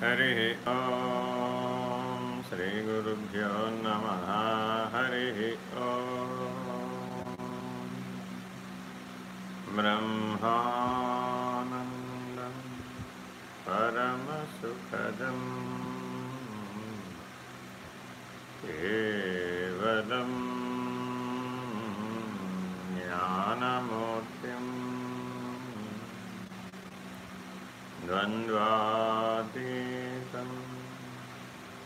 हरिः ॐ नमः। हरिः ॐ ब्रह्मानन्दं परमसुखदम् केवलं ज्ञानमूर्तिम् द्वन्द्वातीतं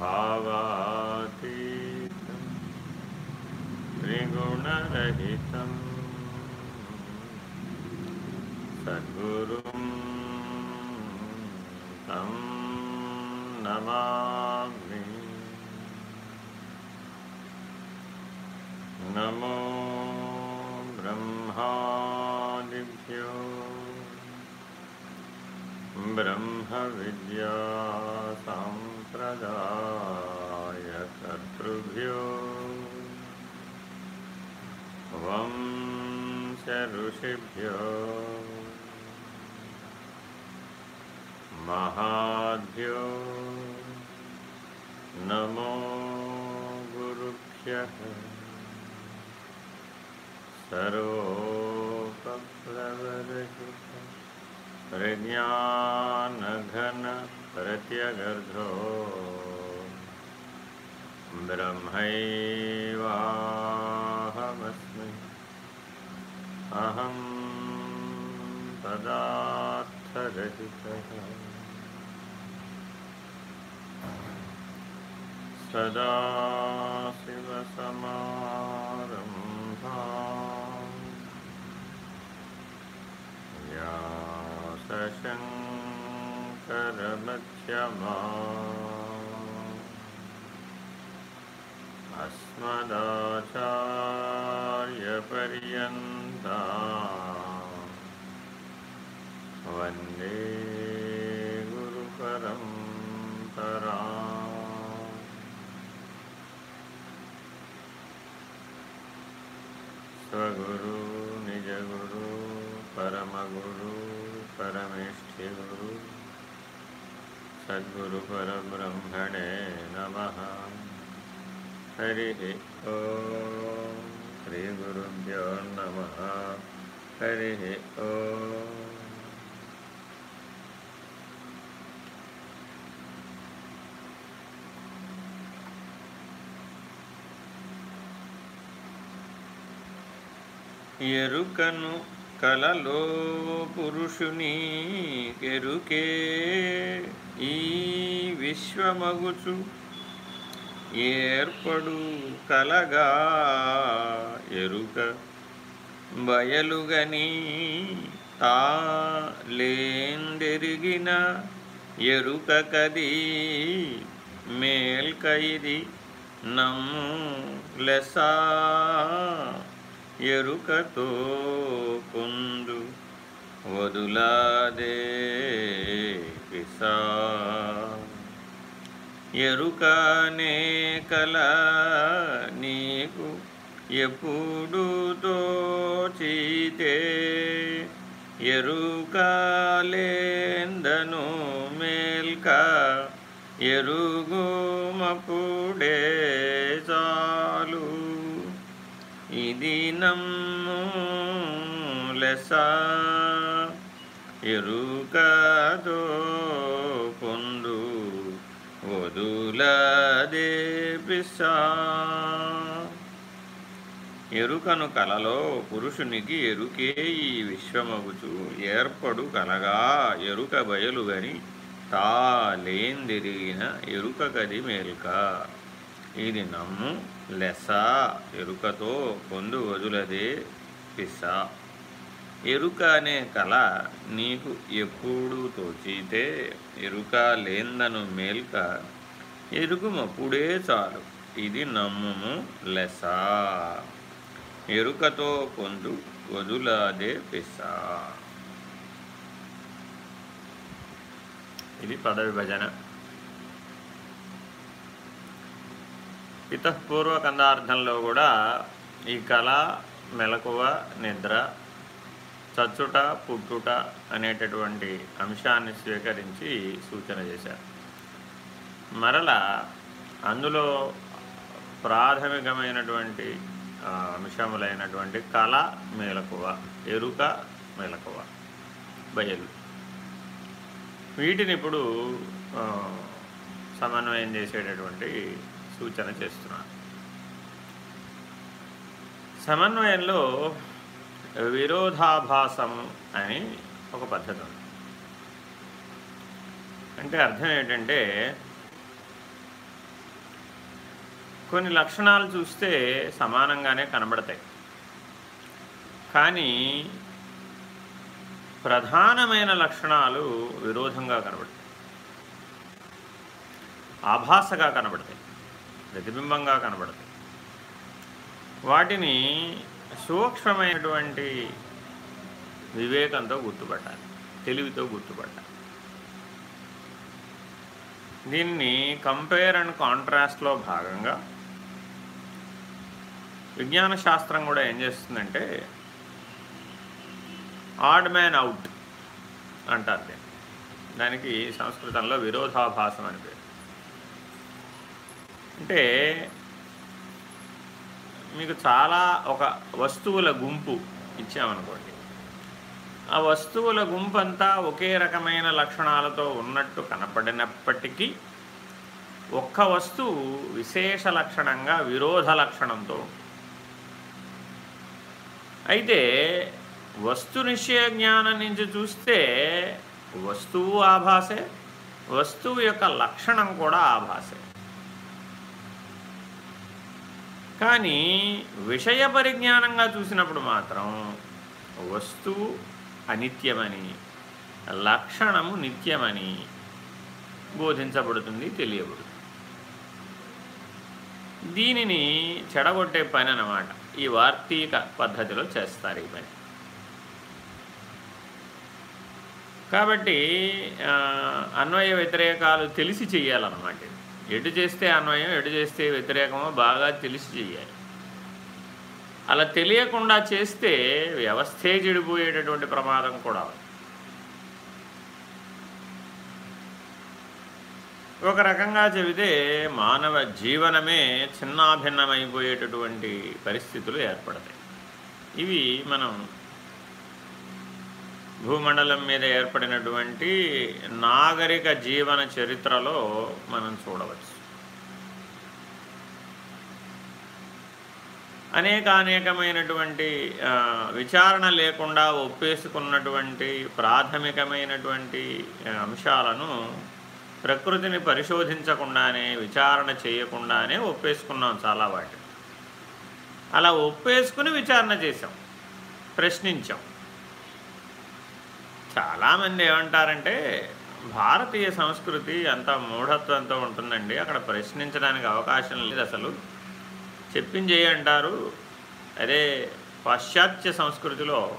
भावातीतं त्रिगुणरहितं सद्गुरुं तं नमो ब्रह्मादिभ्यो प्रदाय शत्रुभ्यो वंशऋषिभ्यो महाभ्यो। नमो गुरुभ्यः। सर्वोपप्लवरहितप्रज्ञानघन प्रत्यगर्धो ब्रह्मैवाहमस्मि अहं पदार्थरहितः सदाशिवसमारम्भा व्यासशङ्करमध्यमा अस्मदाचार्यपर्यन्ता। वंदे गुरुपरम्परा। स्वगुरु निजगुरु परमगुरु परमेष्ठिगुरु सद्गुरुपरब्रह्मणे नमः हरिः ॐ श्रीगुरुभ्यो नमः हरिः ॐ ఎరుకను కలలో పురుషుని ఎరుకే ఈ విశ్వమగుచు ఏర్పడు కలగా ఎరుక బయలుగని తా లేందెరిగిన ఎరుక కది మేల్కైది నమ్ము లెసా ఎరుకతో పొందు వదులాదే ఎరుకనే కల నీకు ఎప్పుడు తోచితే ఎరుకలేందను మేల్క ఎరుగుమపుడే చాలు. ఇది నమ్ము లెస ఎరుకతో వదులదే ఎరుకను కలలో పురుషునికి ఎరుకే ఈ విశ్వమగుచు. ఏర్పడు కలగా ఎరుక బయలుగని తాలేందిరిగిన ఎరుక కది మేల్క. ఇది నమ్ము లెస ఎరుకతో పొందు వదులదే పిస. ఎరుక అనే కళ నీకు ఎప్పుడు తోచితే ఎరుక లేందను మేల్క ఎరుగుమప్పుడే చాలు. ఇది నమ్ముము లెస. ఎరుకతో కొందు వదులాదే పిస. ఇది పదవిభజన ఇతపూర్వ కందార్థంలో కూడా ఈ కళ మెలకువ నిద్ర చచ్చుట పుట్టుట అనేటటువంటి అంశాన్ని స్వీకరించి సూచన చేశారు. మరల అందులో ప్రాథమికమైనటువంటి అంశములైనటువంటి కళ మేలకువ ఎరుక మేలకువ బయలు. వీటిని ఇప్పుడు సమన్వయం చేసేటటువంటి సూచన చేస్తున్నాను సమన్వయంలో విరోధాభాసము అని ఒక పద్ధతి ఉంది. అంటే అర్థం ఏంటంటే కొన్ని లక్షణాలు చూస్తే సమానంగానే కనబడతాయి. కానీ ప్రధానమైన లక్షణాలు విరోధంగా కనబడతాయి. ఆభాసగా కనబడతాయి. ప్రతిబింబంగా కనబడతాయి. వాటిని సూక్ష్మమైనటువంటి వివేకంతో గుర్తుపట్టాలి. తెలివితో గుర్తుపట్టాలి. దీన్ని కంపేర్ అండ్ కాంట్రాస్ట్లో భాగంగా విజ్ఞాన శాస్త్రం కూడా ఏం చేస్తుందంటే ఆడ్ మ్యాన్ అవుట్ అంటారు దీన్ని. దానికి సంస్కృతంలో విరోధాభాసం అని పేరు. అంటే మీకు చాలా ఒక వస్తువుల గుంపు ఇచ్చామనుకోండి. ఆ వస్తువుల గుంపు అంతా ఒకే రకమైన లక్షణాలతో ఉన్నట్టు కనపడినప్పటికీ ఒక్క వస్తువు విశేష లక్షణంగా విరోధ లక్షణంతో అయితే వస్తు నిశ్చయ జ్ఞానం నుంచి చూస్తే వస్తువు ఆభాసే వస్తువు యొక్క లక్షణం కూడా ఆభాసే. కానీ విషయ పరిజ్ఞానంగా చూసినప్పుడు మాత్రం వస్తువు అనిత్యమని లక్షణము నిత్యమని బోధించబడుతుంది తెలియబడుతుంది. దీనిని చెడగొట్టే పని అన్నమాట. ఈ వార్తీక పద్ధతిలో చేస్తారు ఈ పని కాబట్టి అన్వయ వ్యతిరేకాలు తెలిసి చెయ్యాలన్నమాట. ఎటు చేస్తే అన్వయం ఎటు చేస్తే వ్యతిరేకమో బాగా తెలిసి చెయ్యాలి. అలా తెలియకుండా చేస్తే వ్యవస్థే చెడిపోయేటటువంటి ప్రమాదం కూడా ఒక రకంగా చెబితే మానవ జీవనమే చిన్నాభిన్నమైపోయేటటువంటి పరిస్థితులు ఏర్పడతాయి. ఇవి మనం భూమండలం మీద ఏర్పడినటువంటి నాగరిక జీవన చరిత్రలో మనం చూడవచ్చు. అనేకానేకమైనటువంటి విచారణ లేకుండా ఒప్పేసుకున్నటువంటి ప్రాథమికమైనటువంటి అంశాలను ప్రకృతిని పరిశోధించకుండానే విచారణ చేయకుండానే ఒప్పేసుకున్నాం చాలా వాటి అలా ఒప్పేసుకుని విచారణ చేసాం ప్రశ్నించాం. చాలామంది ఏమంటారంటే భారతీయ సంస్కృతి అంత మూఢత్వంతో ఉంటుందండి. అక్కడ ప్రశ్నించడానికి అవకాశం లేదు అసలు. చెప్పించేయి అంటారు? అదే పాశ్చాత్య సంస్కృతిలో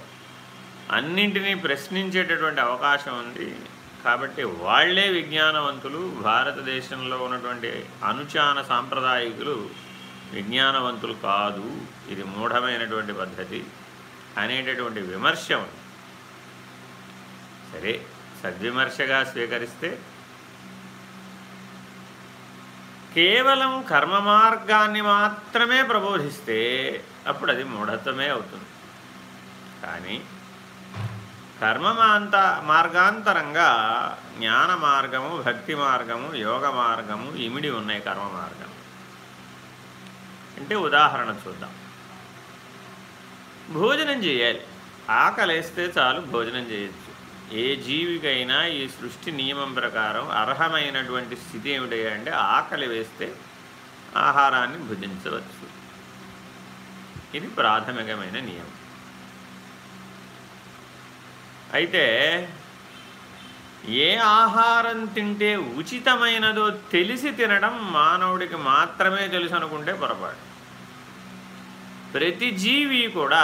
అన్నింటినీ ప్రశ్నించేటటువంటి అవకాశం ఉంది. కాబట్టి వాళ్ళే విజ్ఞానవంతులు భారతదేశంలో ఉన్నటువంటి అనుచాన సాంప్రదాయకులు విజ్ఞానవంతులు కాదు. ఇది మూఢమైనటువంటి పద్ధతి. అనేటటువంటి విమర్శ ఉంది సరే సద్విమర్శగా స్వీకరిస్తే కేవలం కర్మ మార్గాన్ని మాత్రమే ప్రబోధిస్తే అప్పుడు అది మూఢత్వమే అవుతుంది. కానీ కర్మమాంత మార్గాంతరంగా జ్ఞాన మార్గము భక్తి మార్గము యోగ మార్గము ఇమిడి ఉన్నాయి కర్మ మార్గం. అంటే ఉదాహరణ చూద్దాం. భోజనం చేయాలి. ఆకలేస్తే చాలు భోజనం చేయొచ్చు. ఏ జీవికైనా ఈ సృష్టి నియమం ప్రకారం అర్హమైనటువంటి స్థితి ఏమిటంటే అంటే ఆకలి వేస్తే ఆహారాన్ని భుజించవచ్చు. ఇది ప్రాథమికమైన నియమం. అయితే ఏ ఆహారం తింటే ఉచితమైనదో తెలిసి తినడం మానవుడికి మాత్రమే తెలుసు అనుకుంటే పొరపాటు. ప్రతి జీవి కూడా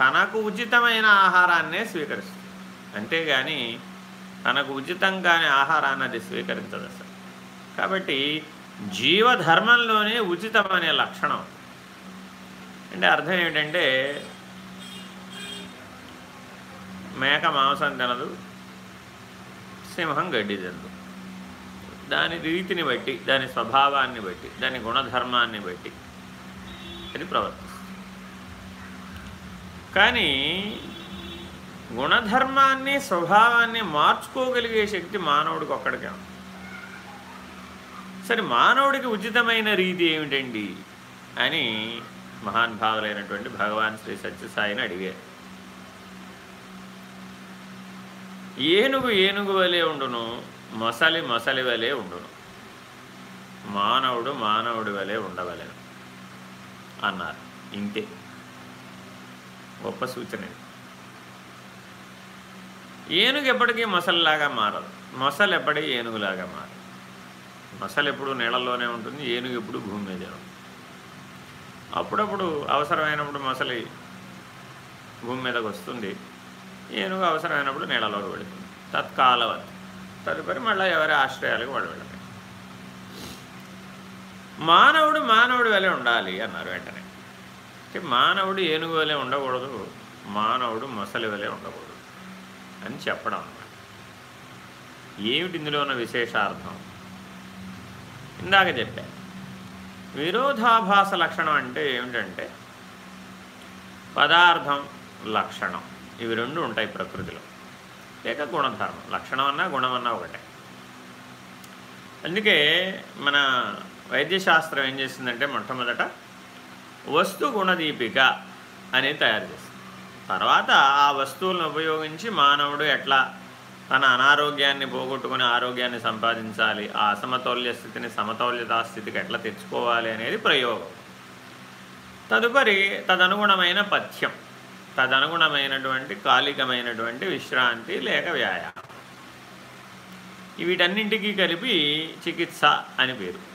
తనకు ఉచితమైన ఆహారాన్నే స్వీకరిస్తుంది. అంతేగాని తనకు ఉచితం కాని ఆహారాన్ని అది స్వీకరించదు అసలు. కాబట్టి జీవధర్మంలోనే ఉచితం అనే లక్షణం. అంటే అర్థం ఏమిటంటే మేక మాంసం తినదు సింహం గడ్డి తినదు. దాని రీతిని బట్టి దాని స్వభావాన్ని బట్టి దాని గుణధర్మాన్ని బట్టి అది ప్రవర్తిస్తుంది. కానీ గుణధర్మాన్ని స్వభావాన్ని మార్చుకోగలిగే శక్తి మానవుడికి ఒక్కడికే ఉంది. సరే మానవుడికి ఉచితమైన రీతి ఏమిటండి అని మహానుభావులైనటువంటి భగవాన్ శ్రీ సత్యసాయిని అడిగారు. ఏనుగు ఏనుగు వలె ఉండును మొసలి మొసలి వలె ఉండును. మానవుడు మానవుడి వలె ఉండవలను అన్నారు. ఇంతే. గొప్ప సూచన ఏనుగు ఎప్పటికీ మొసలిలాగా మారదు. మొసలు ఎప్పటికీ ఏనుగులాగా మారదు. మొసలు ఎప్పుడు నీళ్ళల్లోనే ఉంటుంది ఏనుగు ఎప్పుడు భూమి మీదే ఉంటుంది. అప్పుడప్పుడు అవసరమైనప్పుడు మొసలి భూమి మీదకు వస్తుంది. ఏనుగు అవసరమైనప్పుడు నీళ్ళలోకి వెళుతుంది తత్కాలవత్. తదుపరి మళ్ళీ ఎవరి ఆశ్రయాలకు వాళ్ళు వెళ్ళాలి మానవుడు మానవుడి వలె ఉండాలి అన్నారు వెంటనే. అంటే మానవుడు ఏనుగు వలె ఉండకూడదు మానవుడు మొసలి వలె ఉండకూడదు అని చెప్పడం అన్నమాట. ఏమిటి ఇందులో ఉన్న విశేషార్థం? ఇందాక చెప్పా. విరోధాభాస లక్షణం అంటే ఏమిటంటే పదార్థం లక్షణం. ఇవి రెండు ఉంటాయి ప్రకృతిలో. లేక గుణధర్మం. లక్షణం అన్నా గుణం అన్నా ఒకటే. అందుకే మన వైద్యశాస్త్రం ఏం చేసిందంటే మొట్టమొదట వస్తు గుణదీపిక అనేది తయారు చేస్తుంది తర్వాత ఆ వస్తువులను ఉపయోగించి మానవుడు ఎట్లా తన అనారోగ్యాన్ని పోగొట్టుకుని ఆరోగ్యాన్ని సంపాదించాలి ఆ అసమతౌల్య స్థితిని సమతౌల్యతా స్థితికి ఎట్లా తెచ్చుకోవాలి అనేది ప్రయోగం. తదుపరి తదనుగుణమైన పథ్యం. తదనుగుణమైనటువంటి కాలికమైనటువంటి విశ్రాంతి లేక వ్యాయామం. వీటన్నింటికీ కలిపి చికిత్స అని పేరు.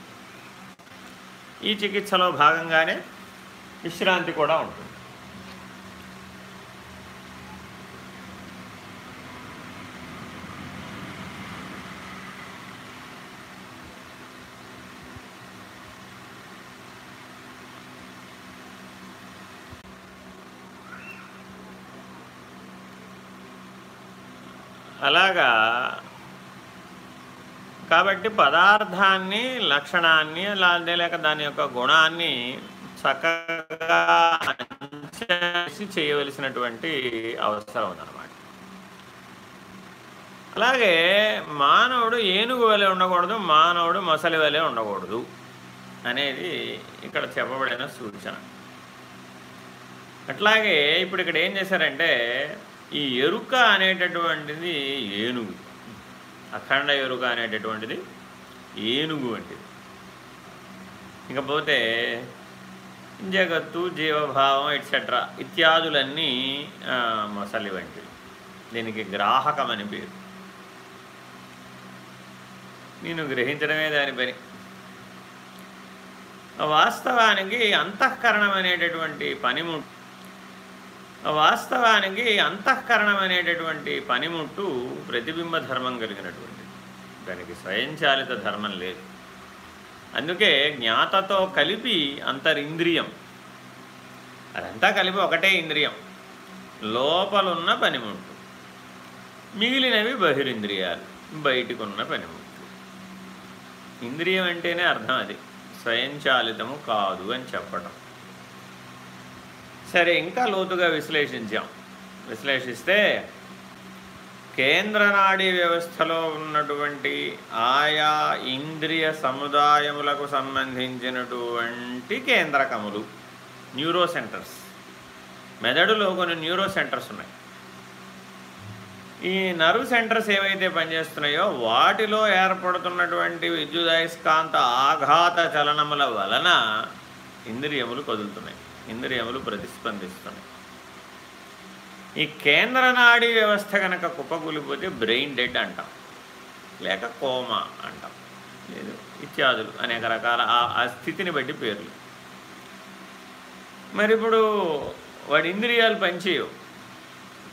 ఈ చికిత్సలో భాగంగానే విశ్రాంతి కూడా ఉంటుంది. అలాగా. కాబట్టి పదార్థాన్ని లక్షణాన్ని అలాగే లేక దాని యొక్క గుణాన్ని చక్కగా అంచేసి చేయవలసినటువంటి అవసరం ఉందన్నమాట. అలాగే మానవుడు ఏనుగు వలె ఉండకూడదు మానవుడు మొసలి వలె ఉండకూడదు అనేది ఇక్కడ చెప్పబడిన సూచన. అట్లాగే ఇప్పుడు ఇక్కడ ఏం చేశారంటే ఈ ఎరుక అనేటటువంటిది ఏనుగు. అఖండ ఎరుక అనేటటువంటిది ఏనుగు వంటిది. ఇకపోతే జగత్తు జీవభావం ఎట్సెట్రా ఇత్యాదులన్నీ మొసలి వంటివి. దీనికి గ్రాహకం అని పేరు. నేను గ్రహించడమే దాని పని. వాస్తవానికి అంతఃకరణం అనేటటువంటి పనిముట్టు వాస్తవానికి అంతఃకరణం అనేటటువంటి పనిముట్టు ప్రతిబింబ ధర్మం కలిగినటువంటి. దానికి స్వయంచాలిత ధర్మం లేదు. అందుకే జ్ఞాతతో కలిపి అంతరింద్రియం. అదంతా కలిపి ఒకటే ఇంద్రియం. లోపలున్న పనిముట్టు. మిగిలినవి బహిరింద్రియాలు. బయటికున్న పనిముట్టు. ఇంద్రియం అంటేనే అర్థం అది. స్వయంచాలితము కాదు అని చెప్పడం సరే ఇంకా లోతుగా విశ్లేషించాం. విశ్లేషిస్తే కేంద్ర నాడీ వ్యవస్థలో ఉన్నటువంటి ఆయా ఇంద్రియ సముదాయములకు సంబంధించినటువంటి కేంద్రకములు న్యూరో సెంటర్స్. మెదడులో కొన్ని న్యూరో సెంటర్స్ ఉన్నాయి. ఈ నర్వ్ సెంటర్స్ ఏవైతే పనిచేస్తున్నాయో వాటిలో ఏర్పడుతున్నటువంటి విద్యుదయస్కాంత ఆఘాత చలనముల వలన ఇంద్రియములు కదులుతున్నాయి. ఇంద్రియములు ప్రతిస్పందిస్తున్నాయి. ఈ కేంద్ర నాడీ వ్యవస్థ కనుక కుప్పకూలిపోతే బ్రెయిన్ డెడ్ అంటాం. లేక కోమా అంటాం. లేదు ఇత్యాదులు అనేక రకాల ఆ స్థితిని బట్టి పేర్లు. మరి ఇప్పుడు వాడి ఇంద్రియాలు పనిచేయవు.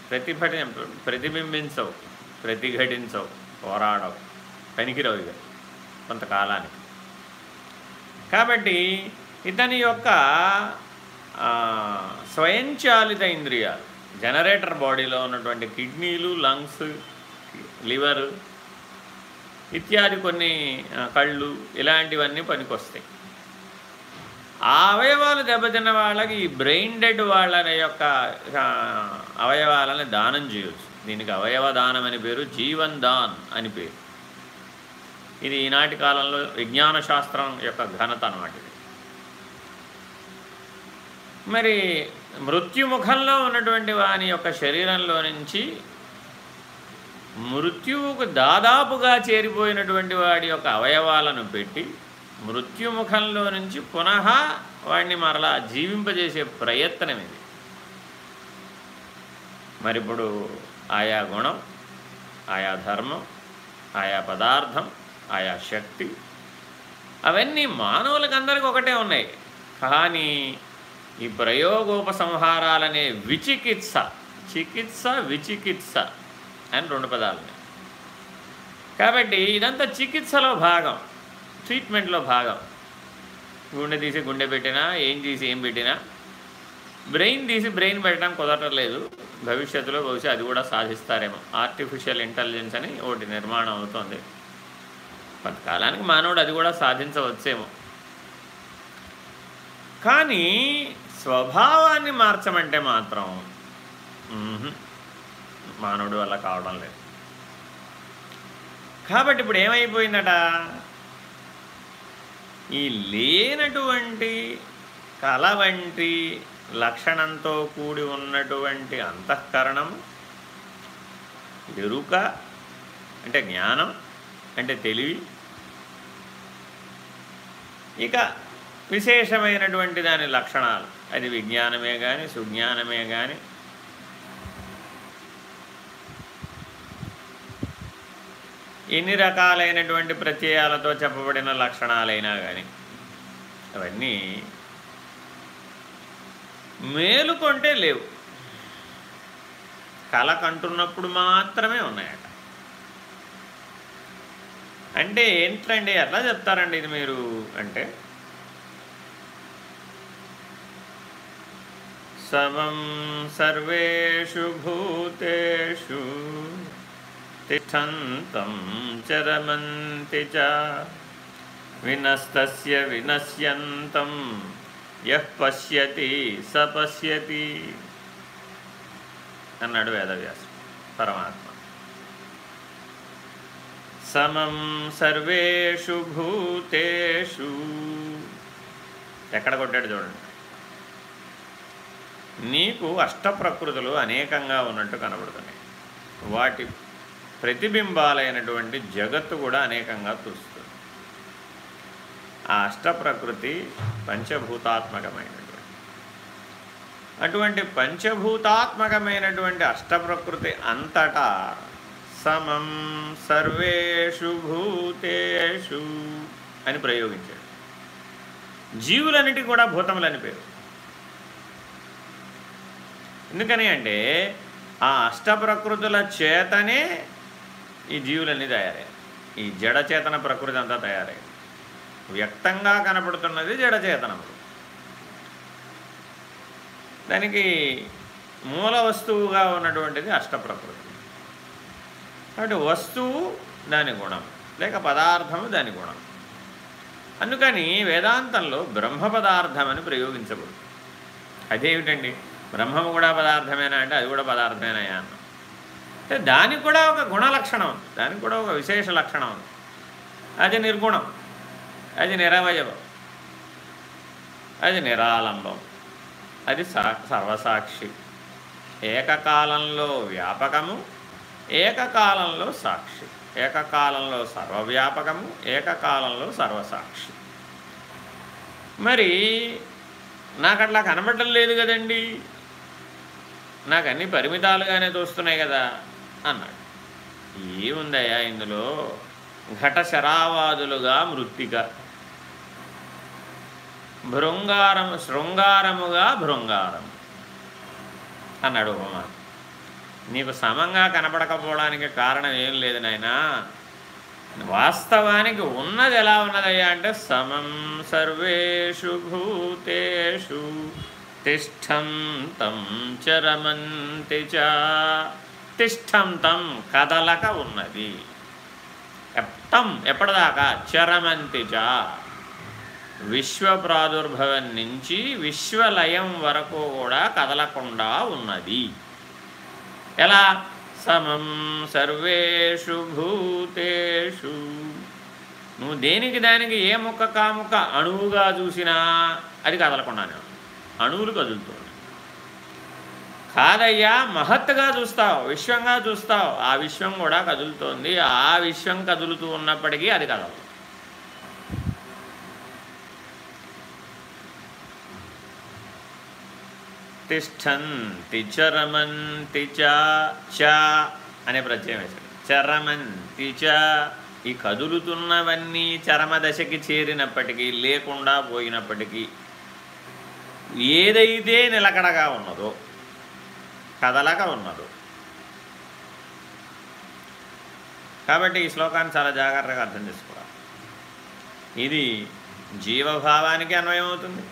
ప్రతిభటి ప్రతిబింబించవు ప్రతిఘటించవు పోరాడవు పనికిరవు ఇక కొంతకాలానికి. కాబట్టి ఇతని యొక్క స్వయంచాలిత ఇంద్రియాలు జనరేటర్ బాడీలో ఉన్నటువంటి కిడ్నీలు లంగ్స్ లివర్ ఇత్యాది కొన్ని కళ్ళు ఇలాంటివన్నీ పనికొస్తాయి. ఆ అవయవాలు దెబ్బతిన్న వాళ్ళకి ఈ బ్రెయిన్ డెడ్ వాళ్ళ యొక్క అవయవాలని దానం చేయవచ్చు దీనికి అవయవ దానం అని పేరు జీవన్ దాన్ అని పేరు. ఇది ఈనాటి కాలంలో విజ్ఞాన శాస్త్రం యొక్క ఘనత అన్నమాట ఇది. మరి మృత్యుముఖంలో ఉన్నటువంటి వాని యొక్క శరీరంలో నుంచి మృత్యువుకు దాదాపుగా చేరిపోయినటువంటి వాడి యొక్క అవయవాలను పెట్టి మృత్యుముఖంలో నుంచి పునః వాడిని మరలా జీవింపజేసే ప్రయత్నం ఇది. మరి ఇప్పుడు ఆయా గుణం ఆయా ధర్మం ఆయా పదార్థం ఆయా శక్తి అవన్నీ మానవులకు అందరికీ ఒకటే ఉన్నాయి. కానీ ఈ ప్రయోగోపసంహారాలనే విచికిత్స చికిత్స విచికిత్స అని రెండు పదాలని కాబట్టి ఇదంతా చికిత్సలో భాగం ట్రీట్మెంట్లో భాగం. గుండె తీసి గుండె పెట్టినా ఏం తీసి ఏం పెట్టినా బ్రెయిన్ తీసి బ్రెయిన్ పెట్టడం కుదరట్లేదు. భవిష్యత్తులో బహుశా అది కూడా సాధిస్తారేమో. ఆర్టిఫిషియల్ ఇంటెలిజెన్స్ అని ఒకటి నిర్మాణం అవుతుంది. కొంతకాలానికి మానవుడు అది కూడా సాధించవచ్చేమో. కానీ స్వభావాన్ని మార్చమంటే మాత్రం మానవుడి వల్ల కావడం లేదు. కాబట్టి ఇప్పుడు ఏమైపోయిందట? ఈ లేనటువంటి కళ వంటి లక్షణంతో కూడి ఉన్నటువంటి అంతఃకరణం ఎరుక అంటే జ్ఞానం అంటే తెలివి ఇక విశేషమైనటువంటి దాని లక్షణాలు. అది విజ్ఞానమే కానీ సుజ్ఞానమే కానీ ఎన్ని రకాలైనటువంటి ప్రత్యయాలతో చెప్పబడిన లక్షణాలైనా కానీ అవన్నీ మేలుకొంటే లేవు. కళ కంటున్నప్పుడు మాత్రమే ఉన్నాయట. అంటే ఏంటండి ఎట్లా చెప్తారండి ఇది మీరు? అంటే సమం సర్వేషు భూతేషు తిష్టంతం చరమంతి చ వినస్తస్య వినశ్యంతం యః పశ్యతి స పశ్యతి అన్నాడు వేదవ్యాసం పరమాత్మ సమం సర్వేషు భూతేషు ఎక్కడ కొట్టాడు చూడండి. నీకు అష్టప్రకృతులు అనేకంగా ఉన్నట్టు కనబడుతున్నాయి. వాటి ప్రతిబింబాలైనటువంటి జగత్తు కూడా అనేకంగా చూస్తుంది ఆ అష్టప్రకృతి పంచభూతాత్మకమైనటువంటి. అటువంటి పంచభూతాత్మకమైనటువంటి అష్టప్రకృతి అంతటా సమం సర్వేషు భూతేషు అని ప్రయోగించాడు జీవులన్నిటి కూడా భూతములని పేరు. ఎందుకని అంటే ఆ అష్టప్రకృతుల చేతనే ఈ జీవులన్నీ తయారయ్యాయి. ఈ జడచేతన ప్రకృతి అంతా తయారయ్యాయి వ్యక్తంగా కనపడుతున్నది జడచేతనములు దానికి మూల వస్తువుగా ఉన్నటువంటిది అష్టప్రకృతి. కాబట్టి వస్తువు దాని గుణం లేక పదార్థము దాని గుణం. అందుకని వేదాంతంలో బ్రహ్మ పదార్థం అని ప్రయోగించబడు అదేమిటండి? బ్రహ్మము కూడా పదార్థమేనా అంటే అది కూడా పదార్థమేనాయా అన్నాం అంటే దానికి కూడా ఒక గుణ లక్షణం ఉంది. దానికి కూడా ఒక విశేష లక్షణం ఉంది. అది నిర్గుణం. అది నిరవయవం. అది నిరాలంబం. అది సర్వసాక్షి. ఏకకాలంలో వ్యాపకము ఏకకాలంలో సాక్షి. ఏకకాలంలో సర్వవ్యాపకము ఏకకాలంలో సర్వసాక్షి. మరి నాకు అట్లా కనబడటం లేదు కదండీ. నాకు అన్ని పరిమితాలుగానే తోస్తున్నాయి కదా అన్నాడు. ఏముందయ్యా ఇందులో? ఘట శరావాదులుగా మృత్తిక. భృంగారము శృంగారముగా భృంగారం అన్నాడు ఉపమా నీకు సమంగా కనపడకపోవడానికి కారణం ఏం లేదు నాయనా. వాస్తవానికి ఉన్నది ఎలా ఉన్నదయ్యా అంటే సమం సర్వేషు భూతేషు. తిష్టం తం చరమంతి తిష్టం తం కదలక ఉన్నది. ఎప్పటం ఎప్పటిదాకా? చరమంతిచ విశ్వ ప్రాదుర్భవం నుంచి విశ్వలయం వరకు కూడా కదలకుండా ఉన్నది. ఎలా? సమం సర్వేషు భూతేషు. నువ్వు దేనికి దానికి ఏ ముక్క కాముక్క అణువుగా చూసినా అది కదలకుండానే అణువులు కదులుతూ కాదయ్యా మహత్తుగా చూస్తావు విశ్వంగా చూస్తావు. ఆ విశ్వం కూడా కదులుతోంది. ఆ విశ్వం కదులుతూ ఉన్నప్పటికీ అది కదలదు. తిష్టంతి చరమంతి చ అనే ప్రత్యయం వేశాడు చరమంతి చ. ఈ కదులుతున్నవన్నీ చరమదశకి చేరినప్పటికీ లేకుండా పోయినప్పటికీ ఏదైతే నిలకడగా ఉన్నదో కదలక ఉన్నదో. కాబట్టి ఈ శ్లోకాన్ని చాలా జాగ్రత్తగా అర్థం చేసుకోవాలి. ఇది జీవభావానికి అన్వయం అవుతుంది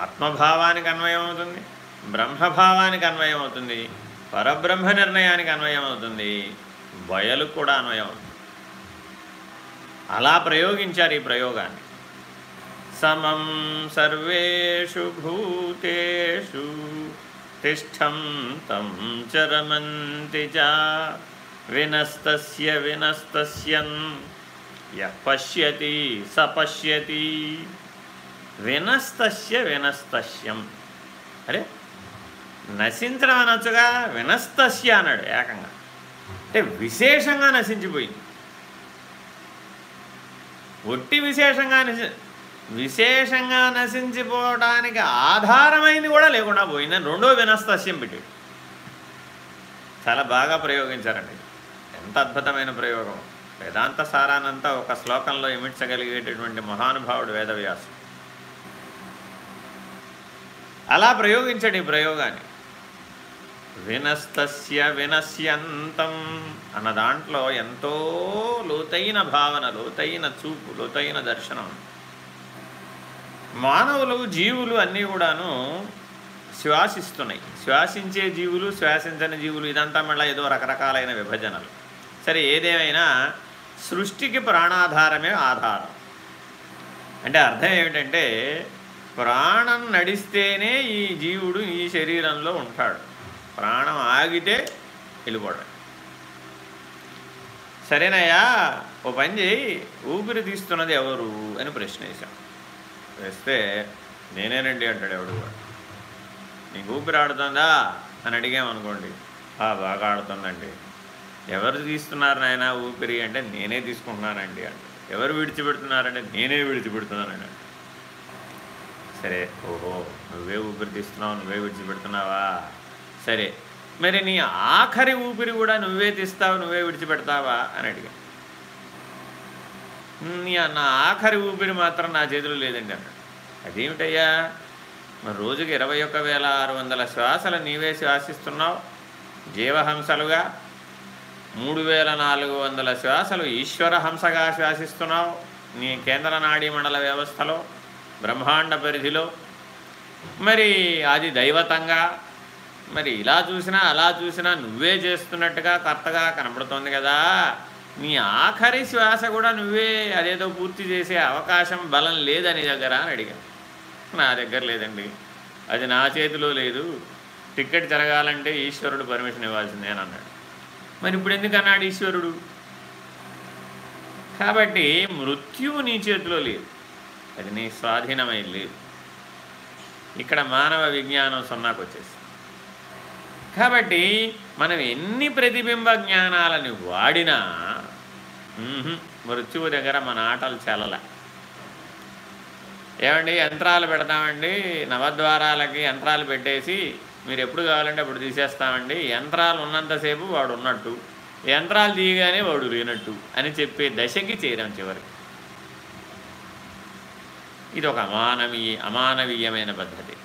ఆత్మభావానికి అన్వయం అవుతుంది బ్రహ్మభావానికి అన్వయం అవుతుంది పరబ్రహ్మ నిర్ణయానికి అన్వయం అవుతుంది బయలు కూడా అన్వయం అవుతుంది. అలా ప్రయోగించారు ఈ ప్రయోగాన్ని. సమం సర్వేషు భూతేషు తిష్టం తం చరమంతి చ వినస్తస్య వినస్తస్యన్ యః పశ్యతి స పశ్యతి వినస్తస్య వినస్తస్యం అరే నశించడం అనొచ్చుగా వినస్తస్య అన్నాడు ఏకంగా అంటే విశేషంగా నశించిపోయింది ఒట్టి విశేషంగా నశి విశేషంగా నశించిపోవడానికి ఆధారమైంది కూడా లేకుండా పోయిందని రెండో వినస్తస్యం పెట్టాడు చాలా బాగా ప్రయోగించారండి. ఎంత అద్భుతమైన ప్రయోగం. వేదాంత సారానంతా ఒక శ్లోకంలో ఇమిడ్చగలిగేటటువంటి మహానుభావుడు వేదవ్యాసం. అలా ప్రయోగించండి ఈ ప్రయోగాన్ని. వినస్తస్య వినశ్యంతం అన్న దాంట్లో ఎంతో లోతైన భావన లోతైన చూపు లోతైన దర్శనం. మానవులు జీవులు అన్నీ కూడాను శ్వాసిస్తున్నాయి. శ్వాసించే జీవులు శ్వాసించని జీవులు ఇదంతా మళ్ళీ ఏదో రకరకాలైన విభజనలు. సరే ఏదేమైనా సృష్టికి ప్రాణాధారమే ఆధారం. అంటే అర్థం ఏమిటంటే ప్రాణం నడిస్తేనే ఈ జీవుడు ఈ శరీరంలో ఉంటాడు. ప్రాణం ఆగితే వెళ్ళిపోవడం సరేనయ్యా ఓ పని చేయి ఊపిరి తీస్తున్నది ఎవరు అని ప్రశ్న వేశాం వేస్తే నేనేనండి అంటాడు ఎవడు? కూడా నీకు ఊపిరి ఆడుతుందా? అని అడిగామనుకోండి. బాగా ఆడుతుందండి. ఎవరు తీస్తున్నారు నాయన ఊపిరి అంటే నేనే తీసుకుంటున్నానండి అంటే. ఎవరు విడిచిపెడుతున్నారంటే నేనే విడిచిపెడుతున్నానండి సరే ఓహో నువ్వే ఊపిరి తీస్తున్నావు నువ్వే విడిచిపెడుతున్నావా? సరే మరి నీ ఆఖరి ఊపిరి కూడా నువ్వే తీస్తావు నువ్వే విడిచిపెడతావా? అని అడిగా నా ఆఖరి ఊపిరి మాత్రం నా చేతిలో లేదండి అన్నాడు అదేమిటయ్యా? మరి రోజుకి ఇరవై ఒక్క వేల ఆరు వందల శ్వాసలు నీవే శ్వాసిస్తున్నావు? జీవహంసలుగా? మూడు వేల నాలుగు వందల శ్వాసలు ఈశ్వర హంసగా శ్వాసిస్తున్నావు? నీ కేంద్ర నాడీ మండల వ్యవస్థలో? బ్రహ్మాండ పరిధిలో? మరి అది దైవతంగా? మరి ఇలా చూసినా అలా చూసినా నువ్వే చేస్తున్నట్టుగా కర్తగా కనపడుతోంది కదా. నీ ఆఖరి శ్వాస కూడా నువ్వే అదేదో పూర్తి చేసే అవకాశం బలం లేదని దగ్గర అని అడిగాను. నా దగ్గర లేదండి. అది నా చేతిలో లేదు. టికెట్ జరగాలంటే ఈశ్వరుడు పర్మిషన్ ఇవ్వాల్సిందే అని అన్నాడు. మరి ఇప్పుడు ఎందుకు అన్నాడు ఈశ్వరుడు? కాబట్టి మృత్యువు నీ చేతిలో లేదు. అది నీ స్వాధీనమై లేదు. ఇక్కడ మానవ విజ్ఞానం సున్నాకు వచ్చేసి కాబట్టి మనం ఎన్ని ప్రతిబింబ జ్ఞానాలని వాడినా మృత్యువు దగ్గర మన ఆటలు చెల్లలే. ఏమండి యంత్రాలు పెడతామండి నవద్వారాలకి యంత్రాలు పెట్టేసి మీరు ఎప్పుడు కావాలంటే అప్పుడు తీసేస్తామండి. యంత్రాలు ఉన్నంతసేపు వాడు ఉన్నట్టు యంత్రాలు తీయగానే వాడు లేనట్టు అని చెప్పే దశకి చేరాం చివరికి. ఇది ఒక అమానవీయ అమానవీయమైన పద్ధతి.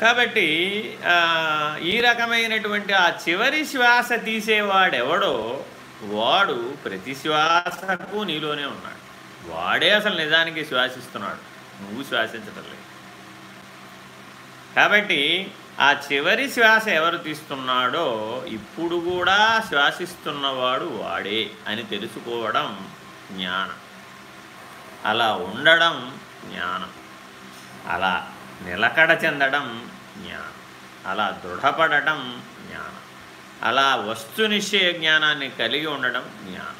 కాబట్టి ఈ రకమైనటువంటి ఆ చివరి శ్వాస తీసేవాడెవడో వాడు ప్రతి శ్వాసకు నీలోనే ఉన్నాడు. వాడే అసలు నిజానికి శ్వాసిస్తున్నాడు. నువ్వు శ్వాసించడం లేదు. కాబట్టి ఆ చివరి శ్వాస ఎవరు తీస్తున్నాడో ఇప్పుడు కూడా శ్వాసిస్తున్నవాడు వాడే అని తెలుసుకోవడం జ్ఞానం. అలా ఉండడం జ్ఞానం. అలా నిలకడ చెందడం జ్ఞానం. అలా దృఢపడటం జ్ఞానం. అలా వస్తునిశ్చయ జ్ఞానాన్ని కలిగి ఉండడం జ్ఞానం.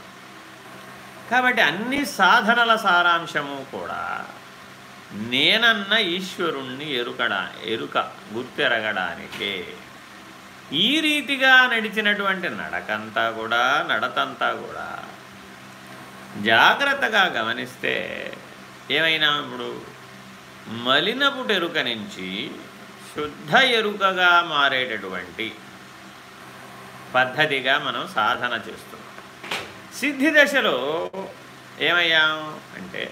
కాబట్టి అన్ని సాధనల సారాంశము కూడా నేనన్న ఈశ్వరుణ్ణి ఎరుకడా ఎరుక గుర్తెరగడానికే. ఈ రీతిగా నడిచినటువంటి నడకంతా కూడా నడతంతా కూడా జాగ్రత్తగా గమనిస్తే ఏమైనా ఇప్పుడు మలినపుటెరుక నుంచి శుద్ధ ఎరుకగా మారేటటువంటి పద్ధతిగా మనం సాధన చేస్తున్నాం. సిద్ధి దశలో ఏమయ్యాము అంటే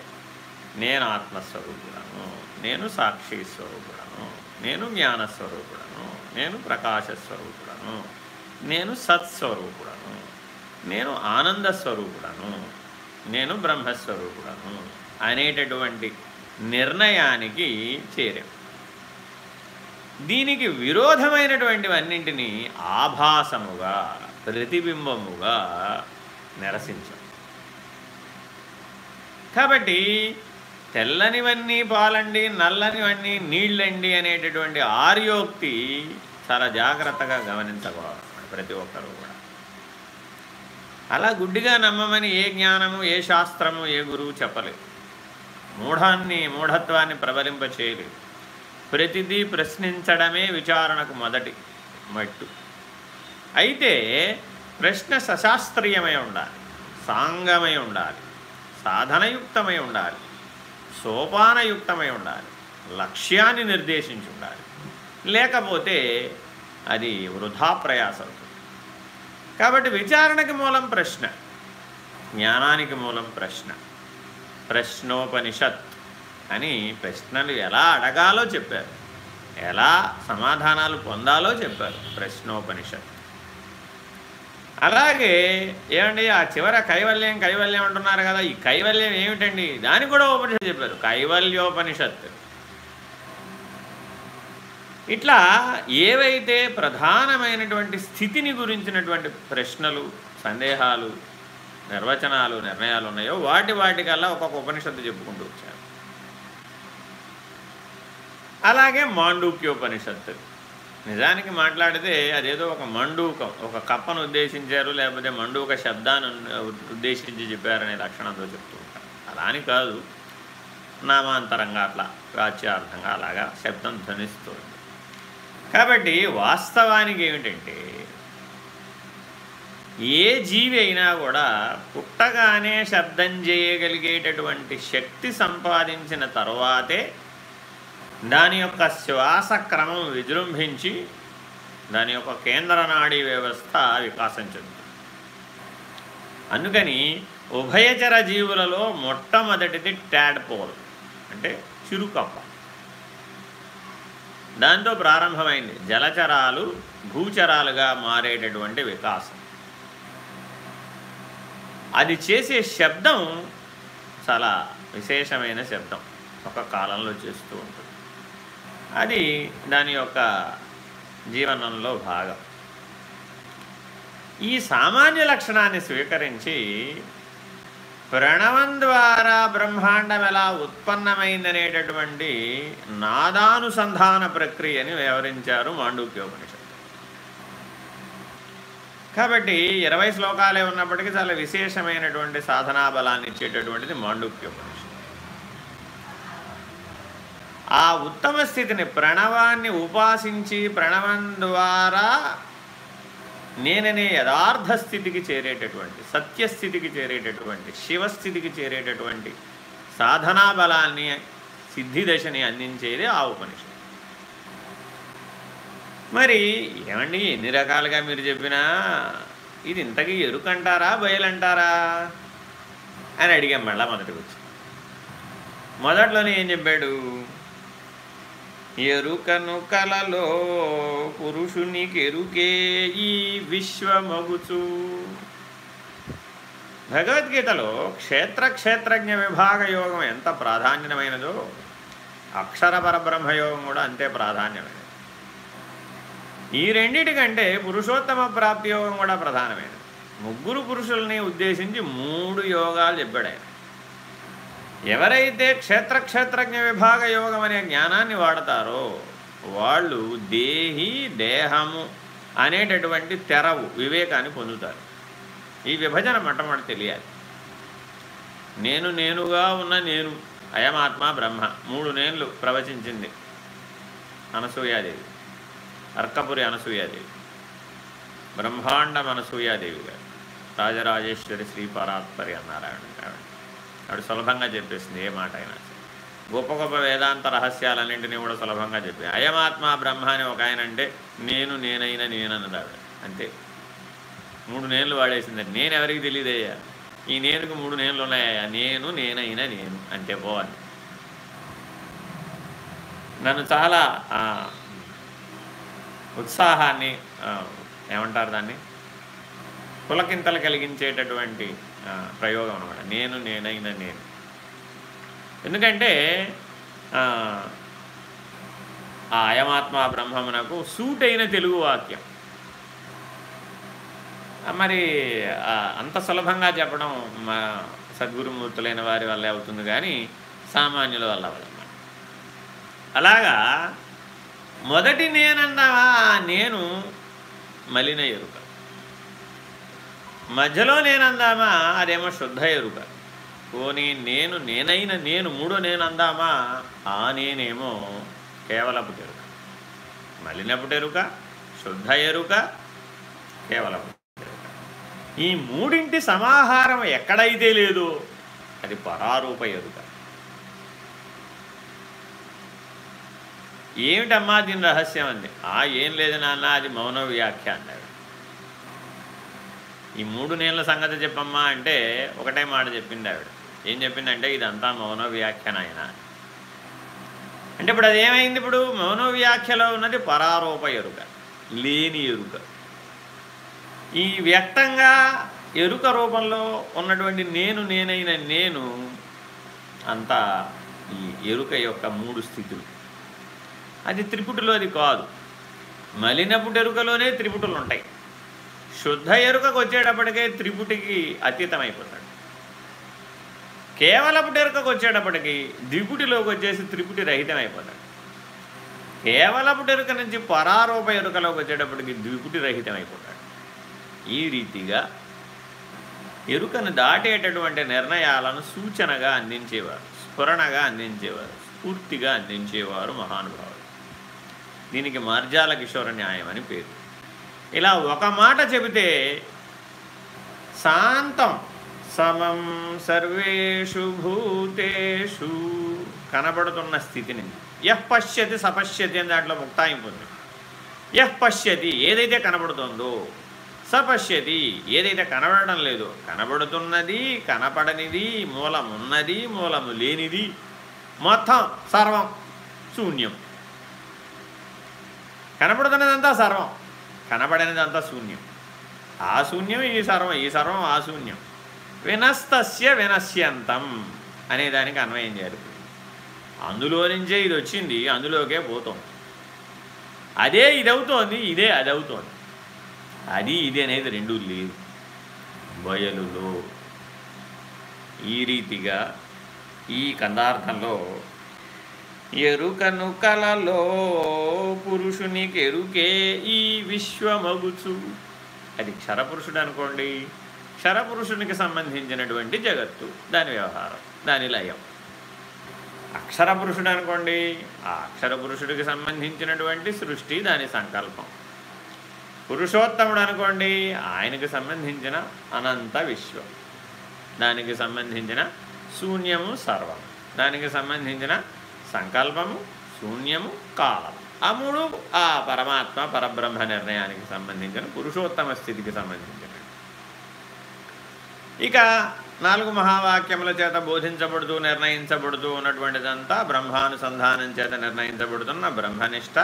నేను ఆత్మస్వరూపుడను నేను సాక్షి స్వరూపుడను నేను జ్ఞానస్వరూపుడను నేను ప్రకాశస్వరూపుడను నేను సత్స్వరూపుడను నేను ఆనంద స్వరూపుడను నేను బ్రహ్మస్వరూపుడను అనేటటువంటి నిర్ణయానికి చేరాం. దీనికి విరోధమైనటువంటివన్నింటినీ ఆభాసముగా ప్రతిబింబముగా నిరసించాం. కాబట్టి తెల్లనివన్నీ పాలండి నల్లనివన్నీ నీళ్ళండి అనేటటువంటి ఆర్యోక్తి చాలా జాగ్రత్తగా గమనించకూడదు ప్రతి ఒక్కరూ కూడా. అలా గుడ్డిగా నమ్మమని ఏ జ్ఞానము ఏ శాస్త్రము ఏ గురువు చెప్పలేదు. మూఢాన్ని మూఢత్వాన్ని ప్రబలింపచేయలేదు. ప్రతిదీ ప్రశ్నించడమే విచారణకు మొదటి మట్టు. అయితే ప్రశ్న సశాస్త్రీయమై ఉండాలి సాంగమై ఉండాలి సాధనయుక్తమై ఉండాలి సోపానయుక్తమై ఉండాలి లక్ష్యాన్ని నిర్దేశించి ఉండాలి. లేకపోతే అది వృధా ప్రయాస అవుతుంది కాబట్టి విచారణకి మూలం ప్రశ్న జ్ఞానానికి మూలం ప్రశ్న. ప్రశ్నోపనిషత్ అని ప్రశ్నలు ఎలా అడగాలో చెప్పారు. ఎలా సమాధానాలు పొందాలో చెప్పారు ప్రశ్నోపనిషత్. అలాగే ఏమండి ఆ చివర కైవల్యం కైవల్యం అంటున్నారు కదా ఈ కైవల్యం ఏమిటండి? దాని కూడా ఉపనిషత్తు చెప్పారు కైవల్యోపనిషత్. ఇట్లా ఏవైతే ప్రధానమైనటువంటి స్థితిని గురించినటువంటి ప్రశ్నలు సందేహాలు నిర్వచనాలు నిర్ణయాలు ఉన్నాయో వాటి వాటికల్లా ఒక్కొక్క ఉపనిషత్తు చెప్పుకుంటూ వచ్చారు. అలాగే మాండూక్యోపనిషత్తు. నిజానికి మాట్లాడితే అదేదో ఒక మండూకం ఒక కప్పను ఉద్దేశించారు లేకపోతే మండూక శబ్దాన్ని ఉద్దేశించి చెప్పారనే లక్షణంతో చెప్తూ ఉంటారు. అలా అని కాదు. నామాంతరంగా అట్లా ప్రాచ్యార్థంగా అలాగా శబ్దం ధ్వనిస్తుంది. కాబట్టి వాస్తవానికి ఏమిటంటే ఏ జీవి అయినా కూడా పుట్టగానే శబ్దం చేయగలిగేటటువంటి శక్తి సంపాదించిన తర్వాతే దాని యొక్క శ్వాస క్రమం విజృంభించి దాని యొక్క కేంద్ర నాడీ వ్యవస్థ వికాసం చెందుతుంది. అందుకని ఉభయచర జీవులలో మొట్టమొదటిది ట్యాడ్పోల్ అంటే చిరుకప్ప. దాంతో ప్రారంభమైంది జలచరాలు భూచరాలుగా మారేటటువంటి వికాసం. అది చేసే శబ్దం చాలా విశేషమైన శబ్దం ఒక కాలంలో చేస్తూ ఉంటుంది. అది దాని యొక్క జీవనంలో భాగం. ఈ సామాన్య లక్షణాన్ని స్వీకరించి ప్రణవం ద్వారా బ్రహ్మాండం ఎలా ఉత్పన్నమైందనేటటువంటి నాదానుసంధాన ప్రక్రియని వివరించారు మాండూక్యోపనిషత్తు. కాబట్టి ఇరవై శ్లోకాలే ఉన్నప్పటికీ చాలా విశేషమైనటువంటి సాధనా బలాన్ని ఇచ్చేటటువంటిది మాండుక్యోపనిషత్తు. ఆ ఉత్తమ స్థితిని ప్రణవాన్ని ఉపాసించి ప్రణవం ద్వారా నేననే యథార్థ స్థితికి చేరేటటువంటి సత్యస్థితికి చేరేటటువంటి శివస్థితికి చేరేటటువంటి సాధనా బలాన్ని సిద్ధి దశని అందించేది ఆ ఉపనిషత్తు. మరి ఏమండి ఎన్ని రకాలుగా మీరు చెప్పినా ఇది ఇంతకీ ఎరుకంటారా బయలంటారా? అని అడిగాం మళ్ళా మొదటికి వచ్చి. మొదట్లోనే ఏం చెప్పాడు? ఎరుకను కలలో పురుషునికి ఎరుకే ఈ విశ్వమగుచు. భగవద్గీతలో క్షేత్ర క్షేత్రజ్ఞ విభాగ యోగం ఎంత ప్రాధాన్యమైనదో అక్షర పరబ్రహ్మయోగం కూడా అంతే ప్రాధాన్యమైనది ఈ రెండిటికంటే పురుషోత్తమ ప్రాప్తి యోగం కూడా ప్రధానమైనది. ముగ్గురు పురుషుల్ని ఉద్దేశించి మూడు యోగాలు చెప్పాడు ఆయన. ఎవరైతే క్షేత్రక్షేత్రజ్ఞ విభాగ యోగం అనే జ్ఞానాన్ని వాడతారో వాళ్ళు దేహి దేహము అనేటటువంటి తెరవు వివేకాన్ని పొందుతారు. ఈ విభజన మొట్టమొదటి తెలియాలి. నేను నేనుగా ఉన్న నేను అయమాత్మ బ్రహ్మ మూడు నేన్లు ప్రవచించింది అనసూయాదేవి. అర్కపురి అనసూయాదేవి బ్రహ్మాండం అనసూయాదేవి గారు రాజరాజేశ్వరి శ్రీపరాత్పరి అన్నారాయణ ఆవిడ ఆవిడ సులభంగా చెప్పేసింది ఏ మాట అయినా గొప్ప గొప్ప వేదాంత రహస్యాలన్నింటినీ కూడా సులభంగా చెప్పి అయమాత్మ బ్రహ్మ అని ఒక ఆయన అంటే నేను నేనైనా నేనన్నది ఆవిడ అంతే మూడు నేనులు వాడేసింది నేను ఎవరికి తెలియదయ్యా ఈ నేనుకు మూడు నేనులు ఉన్నాయా నేను నేనైనా నేను అంతే పోవాలి నన్ను చాలా ఉత్సాహాన్ని ఏమంటారు దాన్ని? పులకింతలు కలిగించేటటువంటి ప్రయోగం అనమాట నేను నేనైనా నేను. ఎందుకంటే ఆ అయమాత్మ బ్రహ్మమునకు సూట్ అయిన తెలుగు వాక్యం. మరి అంత సులభంగా చెప్పడం మా సద్గురుమూర్తులైన వారి వల్ల అవుతుంది కానీ సామాన్యుల వల్ల అవ్వదన్నమాట. అలాగా మొదటి నేనన్నావా? నేను మలిన ఎరుక. మధ్యలో నేనందామా? అదేమో శుద్ధ ఎరుక. పోనీ నేను నేనైన నేను మూడో నేనందామా? ఆ నేనేమో కేవలపు ఎరుక. మలినపు ఎరుక శుద్ధ ఎరుక కేవలపు ఈ మూడింటి సమాహారం ఎక్కడైతే లేదో అది పరారూప ఎరుక. ఏమిటమ్మా దీని రహస్యం అంది. ఆ ఏం లేదు నాన్న అది మౌన వ్యాఖ్య అన్నాడు ఈ మూడు నెలల సంగతి చెప్పమ్మా అంటే ఒకటే మాట చెప్పింది ఆవిడ. ఏం చెప్పిందంటే ఇదంతా మౌన వ్యాఖ్య నాయన. అంటే ఇప్పుడు అది ఏమైంది ఇప్పుడు? మౌన వ్యాఖ్యలో ఉన్నది పరారూప ఎరుక లేని ఎరుక. ఈ వ్యక్తంగా ఎరుక రూపంలో ఉన్నటువంటి నేను నేనైన నేను అంతా ఈ ఎరుక యొక్క మూడు స్థితులు. అది త్రిపుటిలో అది కాదు. మలినపుటి ఎరుకలోనే త్రిపుటులు ఉంటాయి శుద్ధ ఎరుకకు వచ్చేటప్పటికే త్రిపుటికి అతీతమైపోతాడు. కేవలపు ఎరుకకు వచ్చేటప్పటికి ద్విపుటిలోకి వచ్చేసి త్రిపుటి రహితమైపోతాడు. కేవలపు ఎరుక నుంచి పరారూప ఎరుకలోకి వచ్చేటప్పటికి ద్విపుటి రహితమైపోతాడు. ఈ రీతిగా ఎరుకను దాటేటటువంటి నిర్ణయాలను సూచనగా అందించేవారు స్ఫురణగా అందించేవారు స్ఫూర్తిగా అందించేవారు మహానుభావులు. దీనికి మార్జాల కిషోర న్యాయం అని పేరు. ఇలా ఒక మాట చెబితే శాంతం. సమం సర్వేషు భూతేషు. కనబడుతున్న స్థితిని. యహ్ పశ్యతి సపశ్యతి అని దాంట్లో ముక్తాయింపు ఉంది. యహ్ పశ్యతి ఏదైతే కనబడుతుందో సపశ్యతి ఏదైతే కనబడడం లేదో కనబడుతున్నది కనపడనిది మూలమున్నది మూలము లేనిది మొత్తం సర్వం శూన్యం కనపడుతున్నదంతా సర్వం. కనబడినదంతా శూన్యం. ఆ శూన్యం ఈ సర్వం ఈ సర్వం ఆ శూన్యం. వినస్తస్య వినశ్యంతం అనే దానికి అన్వయం చేయాలి. అందులో నుంచే ఇది వచ్చింది అందులోకే పోతుంది. అదే ఇది అవుతోంది ఇదే అది అవుతోంది అది ఇది అనేది రెండు లేదు. బయలులో ఈ రీతిగా ఈ కందార్థంలో ఎరుకను కలలో పురుషునికి ఎరుకే ఈ విశ్వమగుచు. అది క్షరపురుషుడు అనుకోండి. క్షరపురుషునికి సంబంధించినటువంటి జగత్తు దాని వ్యవహారం దాని లయం. అక్షర పురుషుడు అనుకోండి. ఆ అక్షర పురుషుడికి సంబంధించినటువంటి సృష్టి దాని సంకల్పం. పురుషోత్తముడు అనుకోండి. ఆయనకు సంబంధించిన అనంత విశ్వం. దానికి సంబంధించిన శూన్యము సర్వం. దానికి సంబంధించిన సంకల్పము శూన్యము కాలం ఆ మూడు ఆ పరమాత్మ పరబ్రహ్మ నిర్ణయానికి సంబంధించిన పురుషోత్తమ స్థితికి సంబంధించిన ఇక నాలుగు మహావాక్యముల చేత బోధించబడుతూ నిర్ణయించబడుతూ ఉన్నటువంటిదంతా బ్రహ్మానుసంధానం చేత నిర్ణయించబడుతున్న బ్రహ్మనిష్ట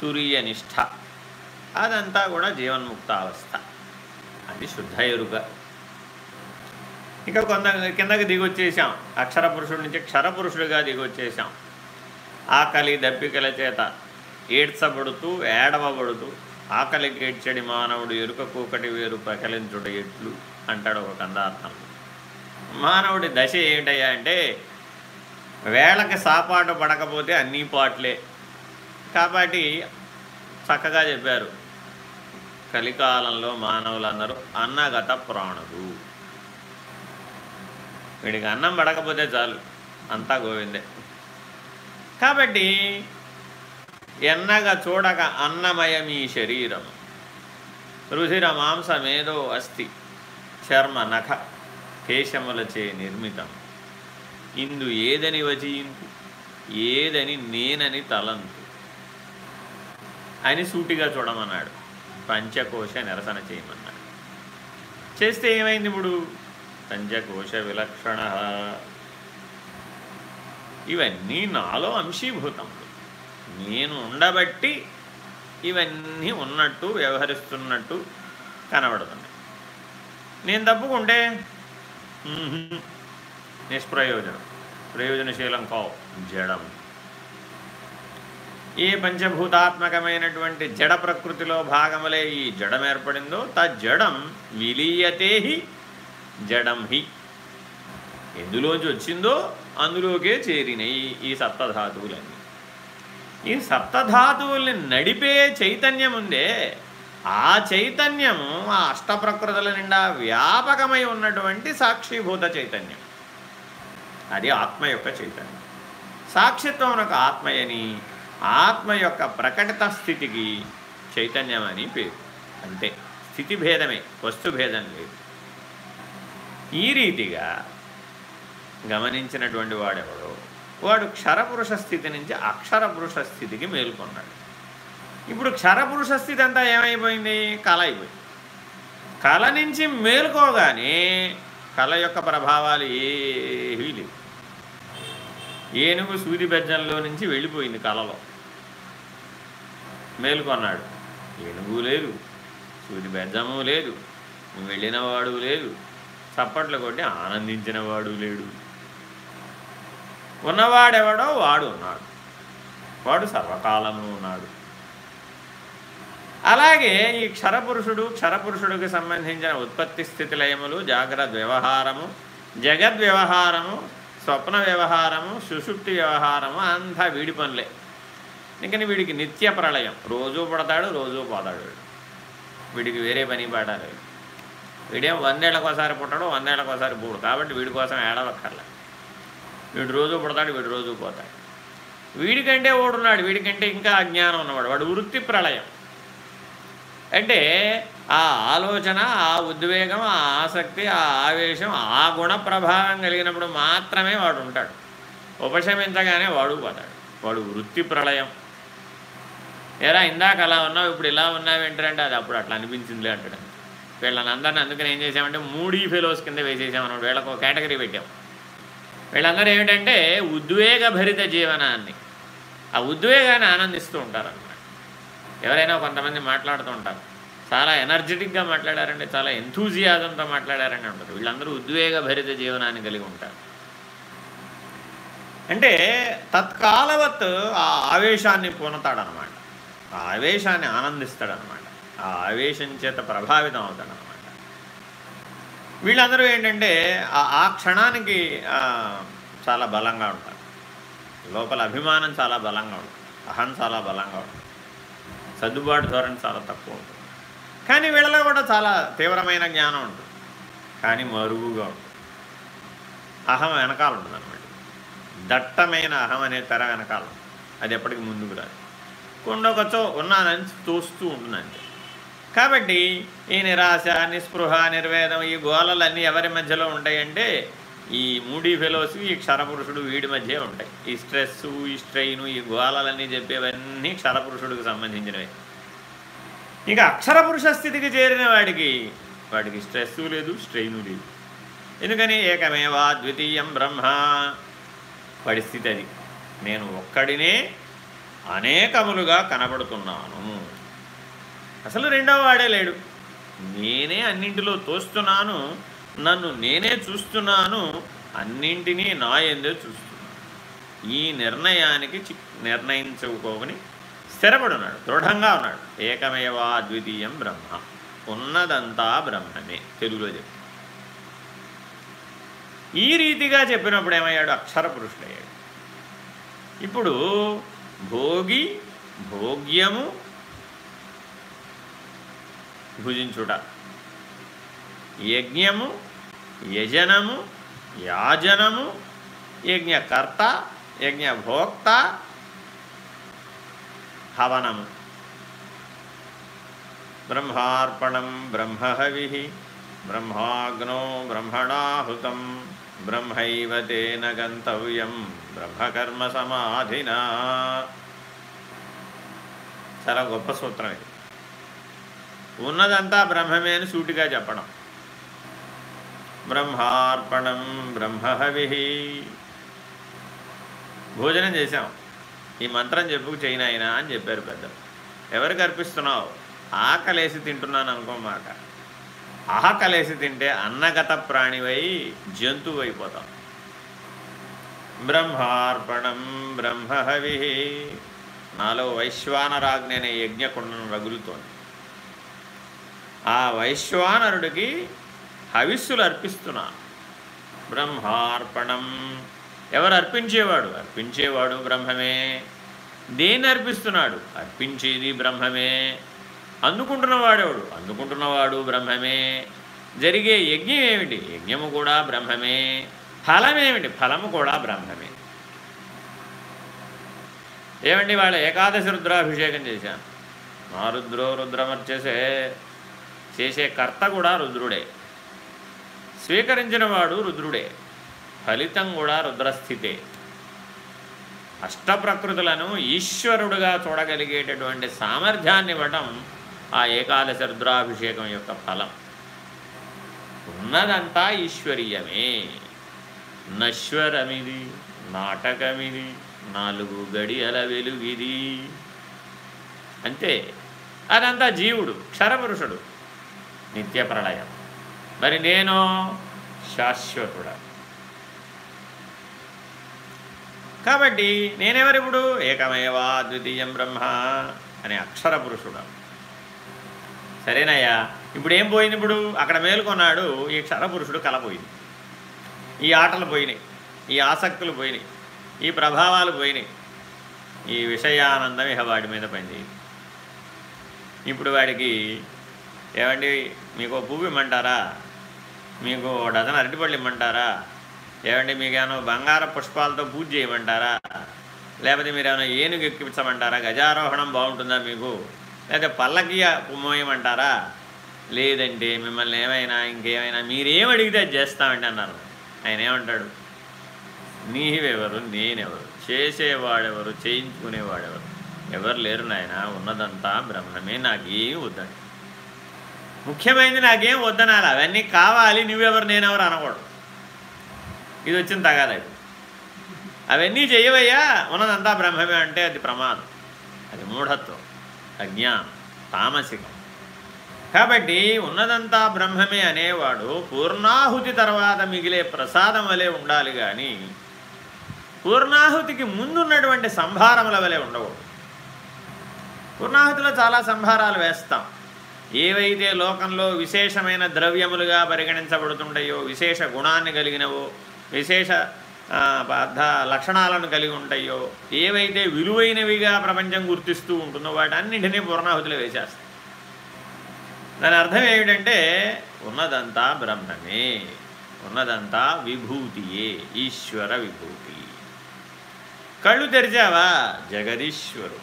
తురియనిష్ఠ అదంతా కూడా జీవన్ముక్తావస్థ. అది శుద్ధ ఎరుక. ఇక కొంత కిందకి దిగొచ్చేసాం. అక్షర పురుషుడి నుంచి క్షరపురుషుడిగా దిగొచ్చేసాం. ఆకలి దప్పికల చేత ఏడ్చబడుతూ ఏడవబడుతూ ఆకలి ఏడ్చడి మానవుడు ఎరుక కూకటి వేరు ప్రకలించుట ఎట్లు అంటాడు ఒక కందార్థం. మానవుడి దశ ఏమిటయ్యా అంటే వేళకి సాపాటు పడకపోతే అన్నీ పాటలే. కాబట్టి చక్కగా చెప్పారు. కలికాలంలో మానవులందరూ అన్నగత ప్రాణులు. వీడికి అన్నం పడకపోతే చాలు. అంతా గోవిందే. కాబట్టి ఎన్నగా చూడక అన్నమయమీ శరీరం. రుధిర మాంసమేదో అస్థి చర్మ నఖ కేశములచే నిర్మితం. ఇందు ఏదని వచయింపు ఏదని నేనని తలంతు. అని సూటిగా చూడమన్నాడు. పంచకోశ నిరసన చేయమన్నాడు. చేస్తే ఏమైంది ఇప్పుడు? పంచకోశ విలక్షణ. ఇవన్నీ నాలో అంశీభూతములు నేను ఉండబట్టి ఇవన్నీ ఉన్నట్టు వ్యవహరిస్తున్నట్టు కనబడుతున్నాయి నేను తప్పుకుంటే? నిష్ప్రయోజనం. ప్రయోజనశీలం కావు. జడం. ఏ పంచభూతాత్మకమైనటువంటి జడ ప్రకృతిలో భాగములే ఈ జడం ఏర్పడిందో జడం విలీయతే జడం హి. ఎందులోంచి వచ్చిందో అందులోకే చేరినాయి ఈ సప్తధాతువులన్నీ ఈ సప్తధాతువుల్ని నడిపే చైతన్యం ఉందే ఆ చైతన్యము ఆ అష్టప్రకృతుల నిండా వ్యాపకమై ఉన్నటువంటి సాక్షిభూత చైతన్యం. అది ఆత్మ యొక్క చైతన్యం. సాక్షిత్వం ఒక ఆత్మయని ఆత్మ యొక్క ప్రకటిత స్థితికి చైతన్యం అని పేరు. అంతే. స్థితి భేదమే వస్తుభేదం లేదు. ఈ రీతిగా గమనించినటువంటి వాడెవడో వాడు క్షరపురుష స్థితి నుంచి అక్షర పురుష స్థితికి మేల్కొన్నాడు. ఇప్పుడు క్షరపురుష స్థితి అంతా ఏమైపోయింది? కళ అయిపోయింది. కళ నుంచి మేల్కోగానే కళ యొక్క ప్రభావాలు ఏవీ లేవు. ఏనుగు సూది బెజ్జంలో నుంచి వెళ్ళిపోయింది కళలో. మేలుకొన్నాడు. ఏనుగు లేదు సూది బెజ్జము లేదు వెళ్ళినవాడు లేదు చప్పట్లు కొట్టి ఆనందించినవాడు లేడు. ఉన్నవాడెవడో వాడు ఉన్నాడు. వాడు సర్వకాలము ఉన్నాడు. అలాగే ఈ క్షరపురుషుడు క్షరపురుషుడికి సంబంధించిన ఉత్పత్తి స్థితి లయములు జాగ్రత్త వ్యవహారము జగద్ వ్యవహారము స్వప్న వ్యవహారము సుషుప్తి వ్యవహారము అంతా వీడి పనులే. ఇంకని వీడికి నిత్య ప్రళయం. రోజూ పడతాడు రోజూ పోతాడు వీడికి వేరే పని పాడాలి వీడేం. వందేళ్ళకోసారి పుట్టడు వందేళ్ళకోసారి పూడు కాబట్టి వీడి కోసం ఏడవక్కర్లే. వీడు రోజు పుడతాడు వీడు రోజు పోతాడు. వీడికంటే ఓడున్నాడు వీడికంటే ఇంకా అజ్ఞానం ఉన్నవాడు. వాడు వృత్తి ప్రళయం. అంటే ఆ ఆలోచన ఆ ఉద్వేగం ఆ ఆసక్తి ఆ ఆవేశం ఆ గుణ ప్రభావం కలిగినప్పుడు మాత్రమే వాడు ఉంటాడు. ఉపశమించగానే వాడు పోతాడు. వాడు వృత్తి ప్రళయం. ఎరా ఇందాక అలా ఉన్నావు ఇప్పుడు ఇలా ఉన్నావు ఏంటంటే అది అప్పుడు అట్లా అనిపించిందిలే అంటాడు. వీళ్ళని అందరిని అందుకని ఏం చేసామంటే మూడీ ఫెలోస్ కింద వేసేసామన్నమాట వీళ్ళకు కేటగిరీ పెట్టాం. వీళ్ళందరూ ఏమిటంటే ఉద్వేగభరిత జీవనాన్ని ఆ ఉద్వేగాన్ని ఆనందిస్తూ ఉంటారన్నమాట. ఎవరైనా కొంతమంది మాట్లాడుతూ ఉంటారు. చాలా ఎనర్జెటిక్గా మాట్లాడారంటే చాలా ఎంతూజియాజంతో మాట్లాడారని ఉంటారు వీళ్ళందరూ ఉద్వేగభరిత జీవనాన్ని కలిగి ఉంటారు. అంటే తత్కాలవత్ ఆ ఆవేశాన్ని పూనతాడనమాట ఆ ఆవేశాన్ని ఆనందిస్తాడనమాట ఆ ఆవేశం చేత ప్రభావితం అవుతాడనమాట వీళ్ళందరూ ఏంటంటే ఆ క్షణానికి చాలా బలంగా ఉంటారు. లోపల అభిమానం చాలా బలంగా ఉంటుంది. అహం చాలా బలంగా ఉంటుంది. సర్దుబాటు ధోరణి చాలా తక్కువ ఉంటుంది. కానీ వీళ్ళలో కూడా చాలా తీవ్రమైన జ్ఞానం ఉంటుంది. కానీ మరుగుగా ఉంటుంది. అహం వెనకాల ఉంటుంది అనమాట దట్టమైన అహం అనే తెర వెనకాల. అది ఎప్పటికీ ముందుకు రాదు. కొండొకచో ఉన్నానని తోస్తూ ఉంటుందంటే కాబట్టి ఈ నిరాశ నిస్పృహ నిర్వేదం ఈ గోలలన్నీ ఎవరి మధ్యలో ఉంటాయంటే ఈ మూడీ ఫెలోస్ ఈ క్షరపురుషుడు వీడి మధ్య ఉంటాయి. ఈ స్ట్రెస్ ఈ స్ట్రెయిన్ ఈ గోళాలన్నీ చెప్పేవన్నీ క్షరపురుషుడికి సంబంధించినవి. ఇక అక్షరపురుష స్థితికి చేరిన వాడికి వాడికి స్ట్రెస్ లేదు స్ట్రెయిన్ లేదు. ఎందుకని? ఏకమేవా ద్వితీయం బ్రహ్మ. పరిస్థితి అది. నేను ఒక్కడినే అనేకములుగా కనబడుతున్నాను. అసలు రెండవ వాడే లేడు. నేనే అన్నింటిలో తోస్తున్నాను నన్ను నేనే చూస్తున్నాను అన్నింటినీ నా ఎందే చూస్తున్నాను ఈ నిర్ణయానికి నిర్ణయించుకోమని స్థిరపడున్నాడు దృఢంగా ఉన్నాడు. ఏకమేవా ద్వితీయం బ్రహ్మ ఉన్నదంతా బ్రహ్మమే తెలుగులో చెప్పి ఈ రీతిగా చెప్పినప్పుడు ఏమయ్యాడు? అక్షర పురుషుడయ్యాడు. ఇప్పుడు భోగి భోగ్యము భుజించుట యజ్ఞము యజనము యాజనము యజ్ఞకర్త యజ్ఞభోక్త హవనము. బ్రహ్మార్పణం బ్రహ్మహవి బ్రహ్మాగ్నో బ్రహ్మణాహుతం బ్రహ్మైవ తేన గంతవ్యం బ్రహ్మకర్మ సమాధినా. చాలా గొప్ప సూత్రం ఇది. ఉన్నదంతా బ్రహ్మమే అని సూటిగా చెప్పడం. బ్రహ్మార్పణం బ్రహ్మహవి. భోజనం చేశాం. ఈ మంత్రం చెప్పుకు చేయనాయన అని చెప్పారు పెద్ద ఎవరికి అర్పిస్తున్నావు? ఆకలేసి తింటున్నాను అనుకోమాక ఆకలేసి తింటే అన్నగత ప్రాణివై జంతువు అయిపోతాం బ్రహ్మార్పణం బ్రహ్మహవి. నాలో వైశ్వానరాజ్ఞ అనే యజ్ఞకుండను రగులుతోంది. ఆ వైశ్వానరుడికి హవిస్సులు అర్పిస్తున్నాను బ్రహ్మార్పణం. ఎవరు అర్పించేవాడు? అర్పించేవాడు బ్రహ్మమే. దేన్ని అర్పిస్తున్నాడు? అర్పించేది బ్రహ్మమే. అందుకుంటున్నవాడెవడు అందుకుంటున్నవాడు బ్రహ్మమే. జరిగే యజ్ఞం ఏమిటి? యజ్ఞము కూడా బ్రహ్మమే. ఫలమేమిటి? ఫలము కూడా బ్రహ్మమే. ఏమండి వాళ్ళ ఏకాదశి రుద్రాభిషేకం చేశాను. మా రుద్రో రుద్రమర్చేసే చేసే కర్త కూడా రుద్రుడే. స్వీకరించినవాడు రుద్రుడే. ఫలితం కూడా రుద్రస్థితే. అష్టప్రకృతులను ఈశ్వరుడుగా చూడగలిగేటటువంటి సామర్థ్యాన్ని ఇవ్వటం ఆ ఏకాదశ రుద్రాభిషేకం యొక్క ఫలం. ఉన్నదంతా ఈశ్వరీయమే. నశ్వరమిది నాటకమిది నాలుగు గడియల వెలుగిది. అంతే. అదంతా జీవుడు క్షరపురుషుడు. నిత్య ప్రళయం మరి నేను శాశ్వతుడ? కాబట్టి నేనెవరిప్పుడు ఏకమేవా ద్వితీయం బ్రహ్మ అనే అక్షర పురుషుడు. సరేనయ్యా ఇప్పుడు ఏం పోయింది ఇప్పుడు? అక్కడ మేలుకొన్నాడు ఈ క్షరపురుషుడు కలపోయింది ఈ ఆటలు పోయినాయి ఈ ఆసక్తులు పోయినాయి ఈ ప్రభావాలు పోయినాయి. ఈ విషయానందం ఇహ వాడి మీద పనిచేయదు ఇప్పుడు వాడికి ఏమండి మీకు పువ్వు ఇమ్మంటారా? మీకు డజన్ అరటిపళ్ళు ఇమ్మంటారా? ఏమండి ఏమైనా బంగార పుష్పాలతో పూజ చేయమంటారా? లేకపోతే మీరు ఏమైనా ఏనుగు ఎక్కించమంటారా? గజారోహణం బాగుంటుందా మీకు? లేకపోతే పల్లకి మోయమంటారా లేదంటే మిమ్మల్ని ఏమైనా ఇంకేమైనా మీరేం అడిగితే అది చేస్తామండి అన్నారు. ఆయన ఏమంటాడు? నీవెవరు? నేనెవరు? చేసేవాడెవరు? చేయించుకునేవాడెవరు? ఎవరు లేరు నాయన ఉన్నదంతా బ్రహ్మమే నాకేం వద్దండి. ముఖ్యమైనది నాకేం వద్దనాలి అవన్నీ కావాలి నువ్వెవరు నేనెవరు అనకూడదు. ఇది వచ్చిన తగాదాడు అవన్నీ చేయవయ్యా ఉన్నదంతా బ్రహ్మమే అంటే అది ప్రమాదం. అది మూఢత్వం అజ్ఞానం తామసికం. కాబట్టి ఉన్నదంతా బ్రహ్మమే అనేవాడు పూర్ణాహుతి తర్వాత మిగిలే ప్రసాదం వలె ఉండాలి కానీ పూర్ణాహుతికి ముందున్నటువంటి సంభారముల వలె ఉండకూడదు. పూర్ణాహుతిలో చాలా సంభారాలు వేస్తాం. ఏవైతే లోకంలో విశేషమైన ద్రవ్యములుగా పరిగణించబడుతుంటాయో విశేష గుణాన్ని కలిగినవో విశేష అర్థ లక్షణాలను కలిగి ఉంటాయో ఏవైతే విలువైనవిగా ప్రపంచం గుర్తిస్తూ ఉంటుందో వాటన్నింటినీ పూర్ణాహుతులు వేసేస్తాయి. దాని అర్థం ఏమిటంటే ఉన్నదంతా బ్రహ్మమే ఉన్నదంతా విభూతియే ఈశ్వర విభూతి. కళ్ళు తెరిచావా? జగదీశ్వరుడు.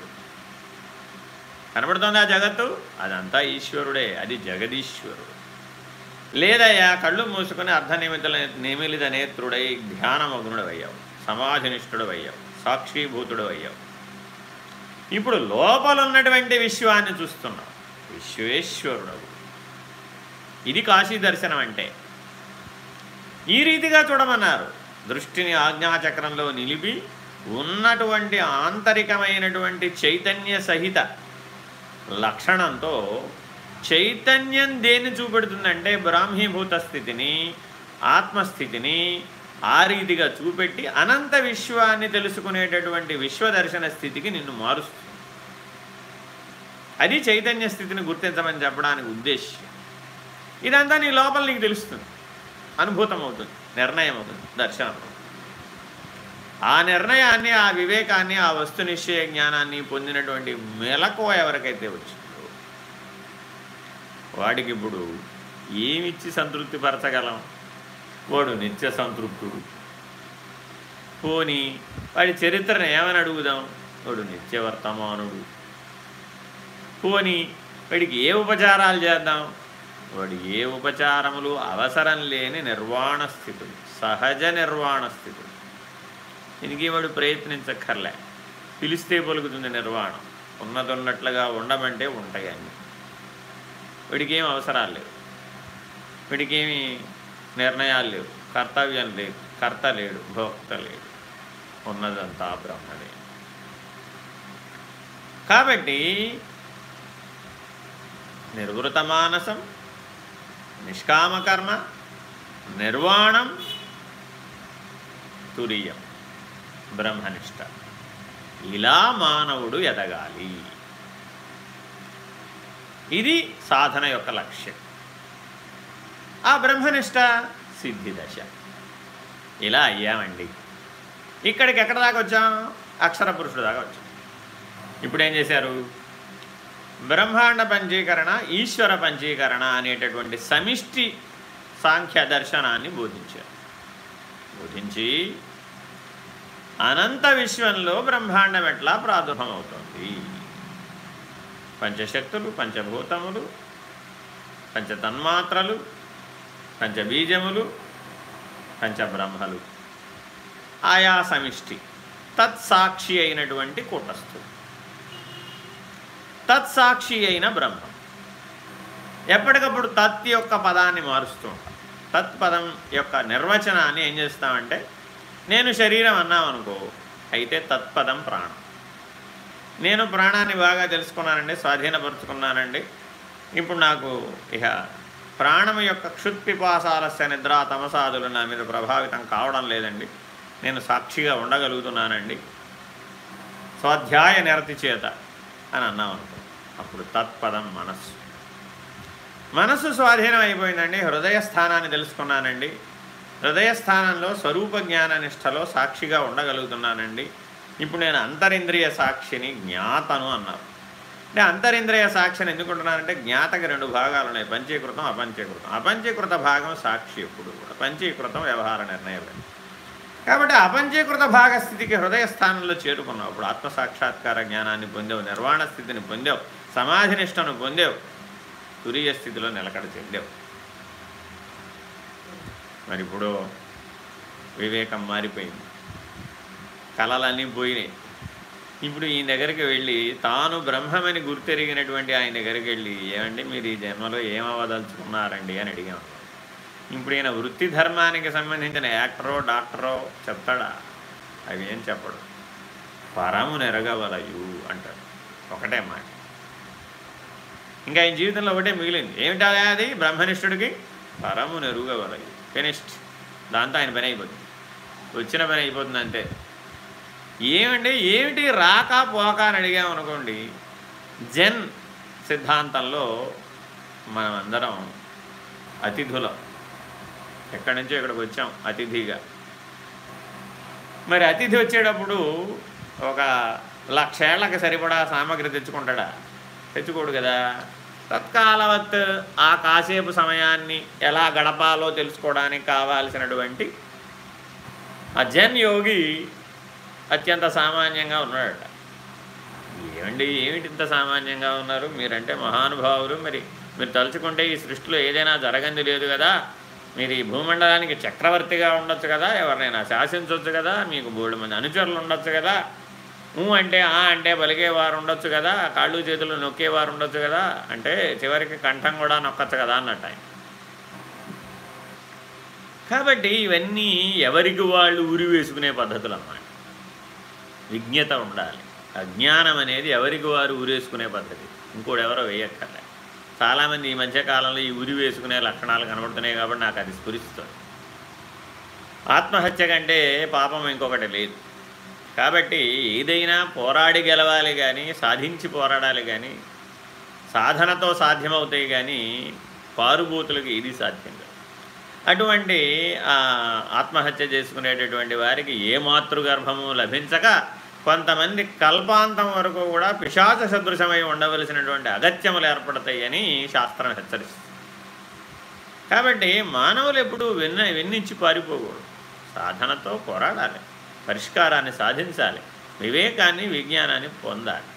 కనబడుతుందా జగత్తు? అదంతా ఈశ్వరుడే అది జగదీశ్వరుడు. లేదయ్యా కళ్ళు మూసుకుని అర్ధనిమితుల నిమిలిత నేత్రుడై ధ్యానమగ్నుడు అయ్యావు సమాధినిష్ఠుడు అయ్యావు సాక్షీభూతుడు అయ్యావు ఇప్పుడు లోపలున్నటువంటి విశ్వాన్ని చూస్తున్నావు. విశ్వేశ్వరుడు ఇది కాశీ దర్శనం అంటే ఈ రీతిగా చూడమన్నారు. దృష్టిని ఆజ్ఞాచక్రంలో నిలిపి ఉన్నటువంటి ఆంతరికమైనటువంటి చైతన్య సహిత లక్షణంతో చైతన్యం దేన్ని చూపెడుతుందంటే బ్రాహ్మీభూత స్థితిని ఆత్మస్థితిని ఆ రీతిగా చూపెట్టి అనంత విశ్వాన్ని తెలుసుకునేటటువంటి విశ్వదర్శన స్థితికి నిన్ను మారుస్తుంది. అది చైతన్య స్థితిని గుర్తించమని చెప్పడానికి ఉద్దేశం ఇదంతా నీ లోపల నీకు తెలుస్తుంది. అనుభూతం అవుతుంది నిర్ణయం అవుతుంది దర్శనం ఆ నిర్ణయాన్ని ఆ వివేకాన్ని ఆ వస్తు నిశ్చయ జ్ఞానాన్ని పొందినటువంటి మెలకువ ఎవరికైతే వచ్చిందో వాడికి ఇప్పుడు ఏమిచ్చి సంతృప్తి పరచగలం? వాడు నిత్య సంతృప్తుడు. పోని వాడి చరిత్రను ఏమని అడుగుదాం? వాడు నిత్యవర్తమానుడు పోని వాడికి ఏ ఉపచారాలు చేద్దాం? వాడు ఏ ఉపచారములు అవసరం లేని నిర్వాణ స్థితులు సహజ నిర్వాణ స్థితులు. దీనికి వాడు ప్రయత్నించక్కర్లే. పిలిస్తే పలుకుతుంది నిర్వాణం. ఉన్నదొన్నట్లుగా ఉండమంటే ఉంటాయండి. వీడికేం అవసరాలు లేవు. వీడికేమి నిర్ణయాలు లేవు. కర్తవ్యం లేదు. కర్త లేడు. భోక్త లేడు. ఉన్నదంతా బ్రహ్మదే కాబట్టి నిర్వృత మానసం నిష్కామకర్మ నిర్వాణం తురియం. బ్రహ్మనిష్ట. ఇలా మానవుడు ఎదగాలి. ఇది సాధన యొక్క లక్ష్యం. ఆ బ్రహ్మనిష్ట సిద్ధి దశ. ఇలా అయ్యామండి. ఇక్కడికి ఎక్కడ దాకా వచ్చాం? అక్షర పురుషుడు దాకా వచ్చాం. ఇప్పుడు ఏం చేశారు? బ్రహ్మాండ పంచీకరణ ఈశ్వర పంచీకరణ అనేటటువంటి సమిష్టి సాంఖ్య దర్శనాన్ని బోధించారు. బోధించి అనంత విశ్వంలో బ్రహ్మాండం ఎట్లా ప్రాదుర్భమవుతుంది? పంచశక్తులు పంచభూతములు పంచతన్మాత్రలు పంచబీజములు పంచబ్రహ్మలు. ఆయా సమిష్టి తత్సాక్షి అయినటువంటి కూటస్థుడు తత్సాక్షి అయిన బ్రహ్మం. ఎప్పటికప్పుడు తత్ యొక్క పదాన్ని మారుస్తూ ఉంటాం. తత్పదం యొక్క నిర్వచనాన్ని ఏం చేస్తామంటే నేను శరీరం అన్నామనుకో అయితే తత్పదం ప్రాణం. నేను ప్రాణాన్ని బాగా తెలుసుకున్నానండి స్వాధీనపరుచుకున్నానండి. ఇప్పుడు నాకు ఇక ప్రాణం యొక్క క్షుత్పిపాసాలస్య నిద్ర తమసాదులు నా మీద ప్రభావితం కావడం లేదండి. నేను సాక్షిగా ఉండగలుగుతున్నానండి. స్వాధ్యాయ నిరతి చేత అని అన్నాం అనుకో అప్పుడు తత్పదం మనస్సు. మనస్సు స్వాధీనం అయిపోయిందండి హృదయ స్థానాన్ని తెలుసుకున్నానండి. హృదయస్థానంలో స్వరూప జ్ఞాన నిష్టలో సాక్షిగా ఉండగలుగుతున్నానండి. ఇప్పుడు నేను అంతరింద్రియ సాక్షిని జ్ఞాతను అన్నారు. అంటే అంతరింద్రియ సాక్షిని ఎందుకుంటున్నానంటే జ్ఞాతకి రెండు భాగాలు ఉన్నాయి. పంచీకృతం అపంచీకృతం. అపంచీకృత భాగం సాక్షి ఎప్పుడు కూడా. పంచీకృతం వ్యవహార నిర్ణయం కాబట్టి అపంచీకృత భాగ స్థితికి హృదయ స్థానంలో చేరుకున్నావు అప్పుడు ఆత్మసాక్షాత్కార జ్ఞానాన్ని పొందావు నిర్వాణ స్థితిని పొందావు సమాధినిష్టను పొందావు తురియ స్థితిలో నిలకడ చెందావు. మరి ఇప్పుడు వివేకం మారిపోయింది. కళలన్నీ పోయినాయి. ఇప్పుడు ఈ దగ్గరికి వెళ్ళి తాను బ్రహ్మమని గుర్తెరిగినటువంటి ఆయన దగ్గరికి వెళ్ళి ఏమండి మీరు ఈ జన్మలో ఏమవదలుచుకున్నారండి అని అడిగాం. ఇప్పుడు ఈయన వృత్తి ధర్మానికి సంబంధించిన యాక్టరో డాక్టరో చెప్తాడా? అవి ఏం చెప్పడు. పరము నెరగవలయు అంటాడు. ఒకటే మాట. ఇంకా ఆయన జీవితంలో ఒకటే మిగిలింది. ఏమిటా అది బ్రహ్మనిష్ఠుడికి? పరము నెరుగవలయు ఫినిష్డ్. దాంతో ఆయన పని అయిపోతుంది. వచ్చిన పని అయిపోతుంది అంతే. ఏమండి ఏమిటి రాక పోక అని అడిగామనుకోండి జెన్ సిద్ధాంతంలో మనమందరం అతిథులం. ఎక్కడి నుంచో ఇక్కడికి వచ్చాం అతిథిగా. మరి అతిథి వచ్చేటప్పుడు ఒక లక్షేళ్ళకు సరిపడా సామాగ్రి తెచ్చుకుంటాడా? తెచ్చుకోడు కదా. తత్కాలవత్ ఆ కాసేపు సమయాన్ని ఎలా గడపాలో తెలుసుకోవడానికి కావాల్సినటువంటి ఆ జన్ యోగి అత్యంత సామాన్యంగా ఉన్నాడట. ఏమండి ఏమిటి ఇంత సామాన్యంగా ఉన్నారు? మీరంటే మహానుభావులు. మరి మీరు తలుచుకుంటే ఈ సృష్టిలో ఏదైనా జరగంది లేదు కదా. మీరు ఈ భూమండలానికి చక్రవర్తిగా ఉండొచ్చు కదా. ఎవరినైనా శాసించవచ్చు కదా. మీకు బోడు మంది అనుచరులు ఉండొచ్చు కదా. అంటే ఆ అంటే పలికేవారు ఉండొచ్చు కదా కాళ్ళు చేతులు నొక్కేవారు ఉండొచ్చు కదా అంటే చివరికి కంఠం కూడా నొక్కచ్చు కదా అన్నట్టు ఆయన. కాబట్టి ఇవన్నీ ఎవరికి వాళ్ళు ఊరి వేసుకునే పద్ధతులు అన్నమాట విజ్ఞత ఉండాలి. అజ్ఞానం అనేది ఎవరికి వారు ఊరేసుకునే పద్ధతి? ఇంకోడెవరో వేయక్కర్లే. చాలామంది ఈ మధ్యకాలంలో ఈ ఉరి వేసుకునే లక్షణాలు కనబడుతున్నాయి కాబట్టి నాకు అది స్ఫురిస్తుంది. ఆత్మహత్య కంటే పాపం ఇంకొకటి లేదు. కాబట్టి ఏదైనా పోరాడి గెలవాలి కానీ సాధించి పోరాడాలి కానీ సాధనతో సాధ్యమవుతాయి కానీ పారుబూతులకు ఇది సాధ్యం కాదు. అటువంటి ఆత్మహత్య చేసుకునేటటువంటి వారికి ఏ మాతృగర్భము లభించక కొంతమంది కల్పాంతం వరకు కూడా పిశాచ సదృశమై ఉండవలసినటువంటి అగత్యములు ఏర్పడతాయని శాస్త్రం హెచ్చరిస్తుంది. కాబట్టి మానవులు ఎప్పుడూ వెన్న వెన్నించి పారిపోకూడదు. సాధనతో పోరాడాలి. పరిష్కారాన్ని సాధించాలి. వివేకాన్ని విజ్ఞానాన్ని పొందాలి.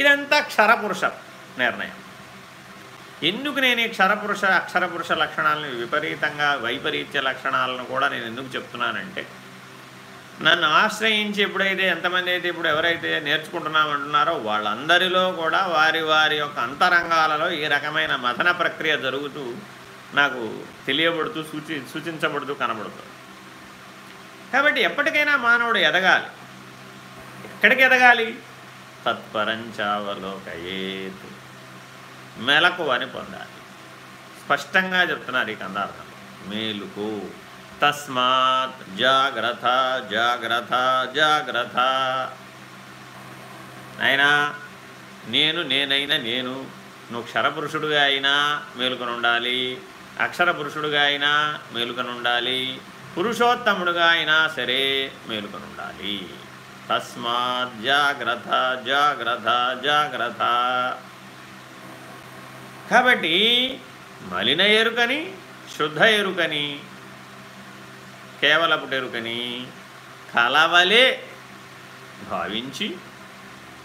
ఇదంతా క్షరపురుష నిర్ణయం. ఎందుకు నేను ఈ క్షరపురుష అక్షరపురుష లక్షణాలను విపరీతంగా వైపరీత్య లక్షణాలను కూడా నేను ఎందుకు చెప్తున్నానంటే నన్ను ఆశ్రయించి ఎప్పుడైతే ఎంతమంది అయితే ఇప్పుడు ఎవరైతే నేర్చుకుంటున్నామంటున్నారో వాళ్ళందరిలో కూడా వారి వారి యొక్క అంతరంగాలలో ఈ రకమైన మథన ప్రక్రియ జరుగుతూ నాకు తెలియబడుతూ సూచి సూచించబడుతూ కనబడుతుంది. కాబట్టి ఎప్పటికైనా మానవుడు ఎదగాలి. ఎక్కడికి ఎదగాలి? తత్పరంచావలోకయేత్. మెలకు అని పొందాలి. స్పష్టంగా చెప్తున్నారు ఈ కందార్థం. మేలుకు. తస్మాత్ జాగ్రత్త జాగ్రత్త జాగ్రత్త. అయినా నేను నేనైనా నేను నువ్వు క్షరపురుషుడుగా అయినా మేలుకొని ఉండాలి అక్షర పురుషుడుగా అయినా మేలుకొని ఉండాలి పురుషోత్తముడుగా అయినా సరే మేలుకొని ఉండాలి తస్మాత్ జాగ్రత్త జాగ్రత్త జాగ్రత్త. కాబట్టి మలిన ఎరుకని శుద్ధ ఎరుకని కేవలపు ఎరుకని కలవలే భావించి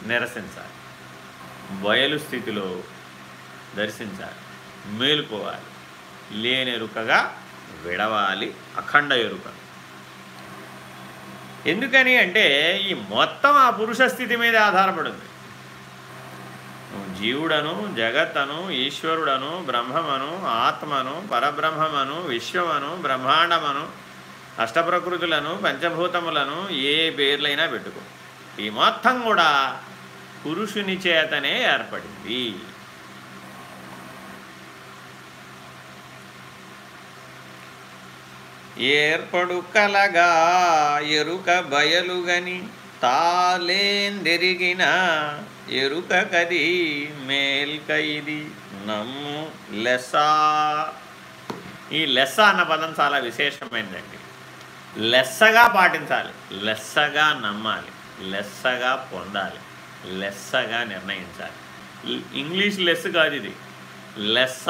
నిరసించాలి. బయలు స్థితిలో దర్శించాలి. మేలుకోవాలి. లేనెరుకగా విడవాలి అఖండ ఎరుక. ఎందుకని అంటే ఈ మొత్తం ఆ పురుష స్థితి మీద ఆధారపడింది. జీవుడను జగత్తను ఈశ్వరుడను బ్రహ్మమను ఆత్మను పరబ్రహ్మమను విశ్వమను బ్రహ్మాండమను అష్టప్రకృతులను పంచభూతములను ఏ పేర్లైనా పెట్టుకో. ఈ మొత్తం కూడా పురుషుని చేతనే ఏర్పడింది. ఏర్పడు కలగా ఎరుక బయలుగని తాలేందెరిగిన ఎరుక కది మేల్కైది నమ్ము లెస్సా ఈ లెస్స అన్న పదం చాలా విశేషమైనదండి లెస్సగా పాటించాలి లెస్సగా నమ్మాలి లెస్సగా పొందాలి లెస్సగా నిర్ణయించాలి. ఇంగ్లీష్ లెస్ కాదు ఇది. లెస్స.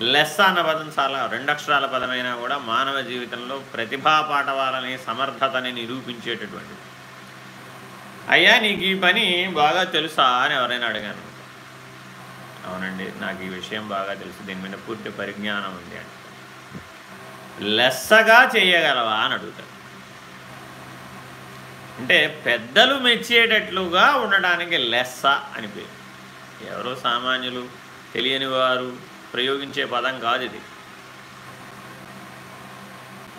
లెస్స అన్న పదం చాలా రెండక్షరాల పదమైనా కూడా మానవ జీవితంలో ప్రతిభా పాఠవాలని సమర్థతని నిరూపించేటటువంటిది. అయ్యా నీకు ఈ పని బాగా తెలుసా అని ఎవరైనా అడిగాను అవునండి నాకు ఈ విషయం బాగా తెలుసు. దీని మీద పూర్తి పరిజ్ఞానం ఉంది అంటే. లెస్సగా చేయగలవా అని అడుగుతాడు అంటే పెద్దలు మెచ్చేటట్లుగా ఉండడానికి లెస్స అని పేరు. ఎవరో సామాన్యులు తెలియని వారు ప్రయోగించే పదం కాదు ఇది.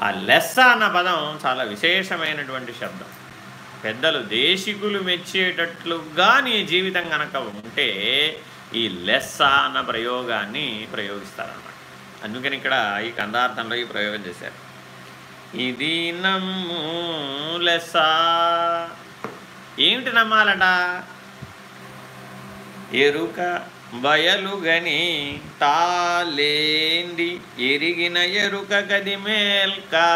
ఆ లెస్స అన్న పదం చాలా విశేషమైనటువంటి శబ్దం. పెద్దలు దేశికులు మెచ్చేటట్లుగా నీ జీవితం కనుక ఉంటే ఈ లెస్స అన్న ప్రయోగాన్ని ప్రయోగిస్తారన్నమాట. అందుకని ఇక్కడ ఈ కందార్థంలో ఈ ప్రయోగం చేశారు. ఇది నమ్ము లెస్స. ఏమిటి నమ్మాలట? ఎరుక బయలుగని తాలేంది ఎరిగిన ఎరుక గది మేల్కా.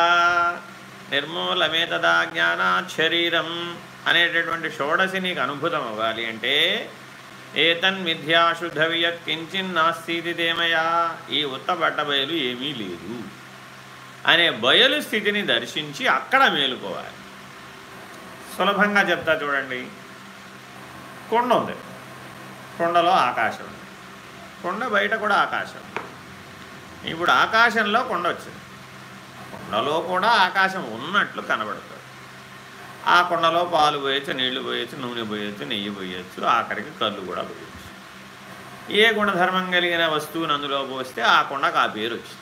నిర్మూలమే తదా జ్ఞానాత్ శరీరం అనేటటువంటి షోడసి నీకు అనుభూతం అవ్వాలి అంటే ఏతన్మిథ్యాశుద్ధవియత్ కించిన్ దేమయా? ఈ ఉత్తబట్ట బయలు ఏమీ లేదు. అనే బయలు స్థితిని దర్శించి అక్కడ మేలుకోవాలి. సులభంగా చెప్తా చూడండి. కొండ ఉంది. కుండలో ఆకాశం ఉంది. కుండ బయట కూడా ఆకాశం ఇప్పుడు ఆకాశంలో కొండ వచ్చింది. కొండలో కూడా ఆకాశం ఉన్నట్లు కనబడుతుంది. ఆ కుండలో పాలు పోయొచ్చు నీళ్ళు పోయొచ్చు నూనె పోయొచ్చు నెయ్యి పోయొచ్చు ఆఖరికి కళ్ళు కూడా పోయొచ్చు. ఏ గుణధర్మం కలిగిన వస్తువుని అందులో పోస్తే ఆ కొండకు ఆ పేరు వచ్చింది.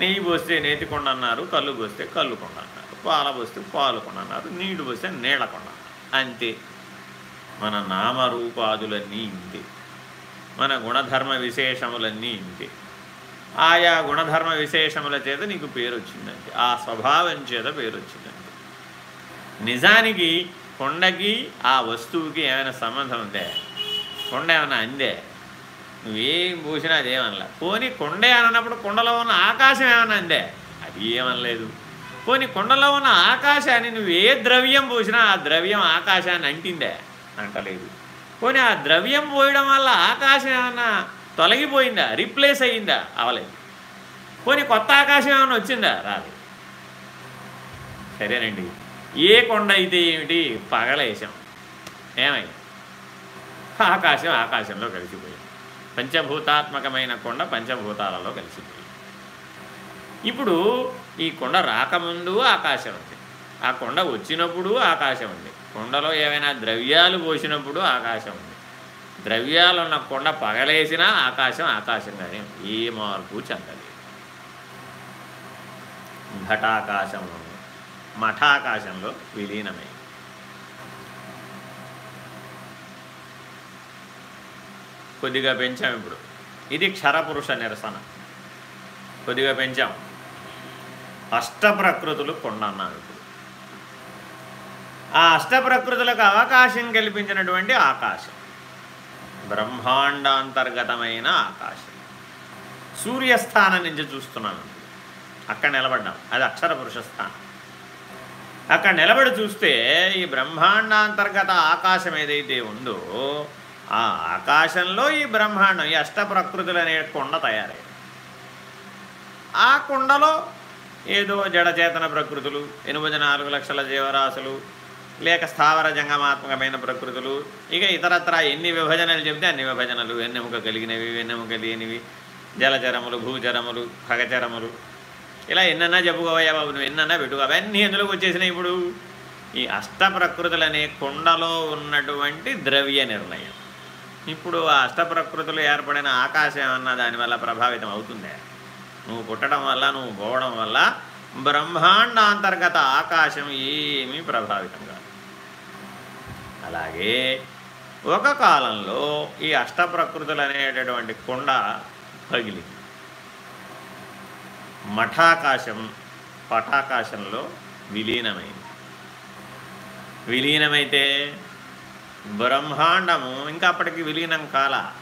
నెయ్యి పోస్తే నేతి కొండ అన్నారు కళ్ళు పోస్తే కళ్ళు కొండ అన్నారు పాల పోస్తే పాలు కొండ అన్నారు నీళ్ళు పోస్తే నీళ్ళ కొండ అంతే. మన నామరూపాదులన్నీ ఇంతే. మన గుణధర్మ విశేషములన్నీ ఇంతే. ఆయా గుణధర్మ విశేషముల చేత నీకు పేరు వచ్చిందంటే ఆ స్వభావం చేత పేరు వచ్చిందంటే నిజానికి కొండకి ఆ వస్తువుకి ఏమైనా సంబంధం ఉందే? కొండ ఏమైనా అందే? నువ్వేం పోసినా అదేమనలా పోనీ కొండే అన్నప్పుడు కొండలో ఉన్న ఆకాశం ఏమైనా అందే? అది ఏమనలేదు. పోనీ కొండలో ఉన్న ఆకాశాన్ని నువ్వు ఏ ద్రవ్యం పోసినా ఆ ద్రవ్యం ఆకాశాన్ని అంటిందే? అంటలేదు. పోనీ ఆ ద్రవ్యం పోయడం వల్ల ఆకాశం ఏమన్నా తొలగిపోయిందా? రీప్లేస్ అయ్యిందా? అవలేదు. పోనీ కొత్త ఆకాశం ఏమైనా వచ్చిందా? రాదు సరేనండి. ఏ కొండ అయితే ఏమిటి? పగలేశం. ఏమై ఆకాశం ఆకాశంలో కలిసిపోయింది. పంచభూతాత్మకమైన కొండ పంచభూతాలలో కలిసిపోయింది. ఇప్పుడు ఈ కొండ రాకముందు ఆకాశం ఉంది. ఆ కొండ వచ్చినప్పుడు ఆకాశం ఉంది. కొండలో ఏమైనా ద్రవ్యాలు పోసినప్పుడు ఆకాశం ఉంది. ద్రవ్యాలు ఉన్న కొండ పగలేసినా ఆకాశం ఆకాశంగానే ఏ మార్పు చెందలేదు. ఘటాకాశంలో మఠాకాశంలో విలీనమై కొద్దిగా పెంచాం ఇప్పుడు. ఇది క్షరపురుష నిరసన. కొద్దిగా పెంచాం. అష్టప్రకృతులు కొండన్నారు ఇప్పుడు. ఆ అష్టప్రకృతులకు అవకాశం కల్పించినటువంటి ఆకాశం. బ్రహ్మాండాంతర్గతమైన ఆకాశం. సూర్యస్థానం నుంచి చూస్తున్నాను. అక్కడ నిలబడ్డాం. అది అక్షర పురుషస్థానం అక్కడ నిలబడి చూస్తే ఈ బ్రహ్మాండాంతర్గత ఆకాశం ఏదైతే ఉందో ఆ ఆకాశంలో ఈ బ్రహ్మాండం ఈ అష్టప్రకృతులు అనే కొండ తయారయ్యాయి ఆ కొండలో ఏదో జడచేతన ప్రకృతులు ఎనిమిది నాలుగు లక్షల జీవరాశులు లేక స్థావర జంగమాత్మకమైన ప్రకృతులు. ఇక ఇతరత్ర ఎన్ని విభజనలు చెబితే అన్ని విభజనలు. వెన్నెముక కలిగినవి వెన్నెముక లేనివి జలచరములు భూచరములు ఖగచరములు. ఇలా ఎన్నన్నా చెప్పుకోవయ్యా బాబు నువ్వు ఎన్నన్నా పెట్టుకో. అవన్నీ ఎందులోకి వచ్చేసినాయి ఇప్పుడు? ఈ అష్ట ప్రకృతులనే కొండలో ఉన్నటువంటి ద్రవ్య నిర్ణయం. ఇప్పుడు ఆ అష్ట ప్రకృతులు ఏర్పడిన ఆకాశం అన్న దానివల్ల ప్రభావితం అవుతుందే. నువ్వు పుట్టడం వల్ల నువ్వు పోవడం వల్ల బ్రహ్మాండాంతర్గత ఆకాశం ఏమీ ప్రభావితం కాదు. అలాగే ఒక కాలంలో ఈ అష్టప్రకృతులు అనేటటువంటి కొండ పగిలింది. మఠాకాశం పటాకాశంలో విలీనమైంది. విలీనమైతే బ్రహ్మాండము ఇంకా అప్పటికి విలీనం కాల.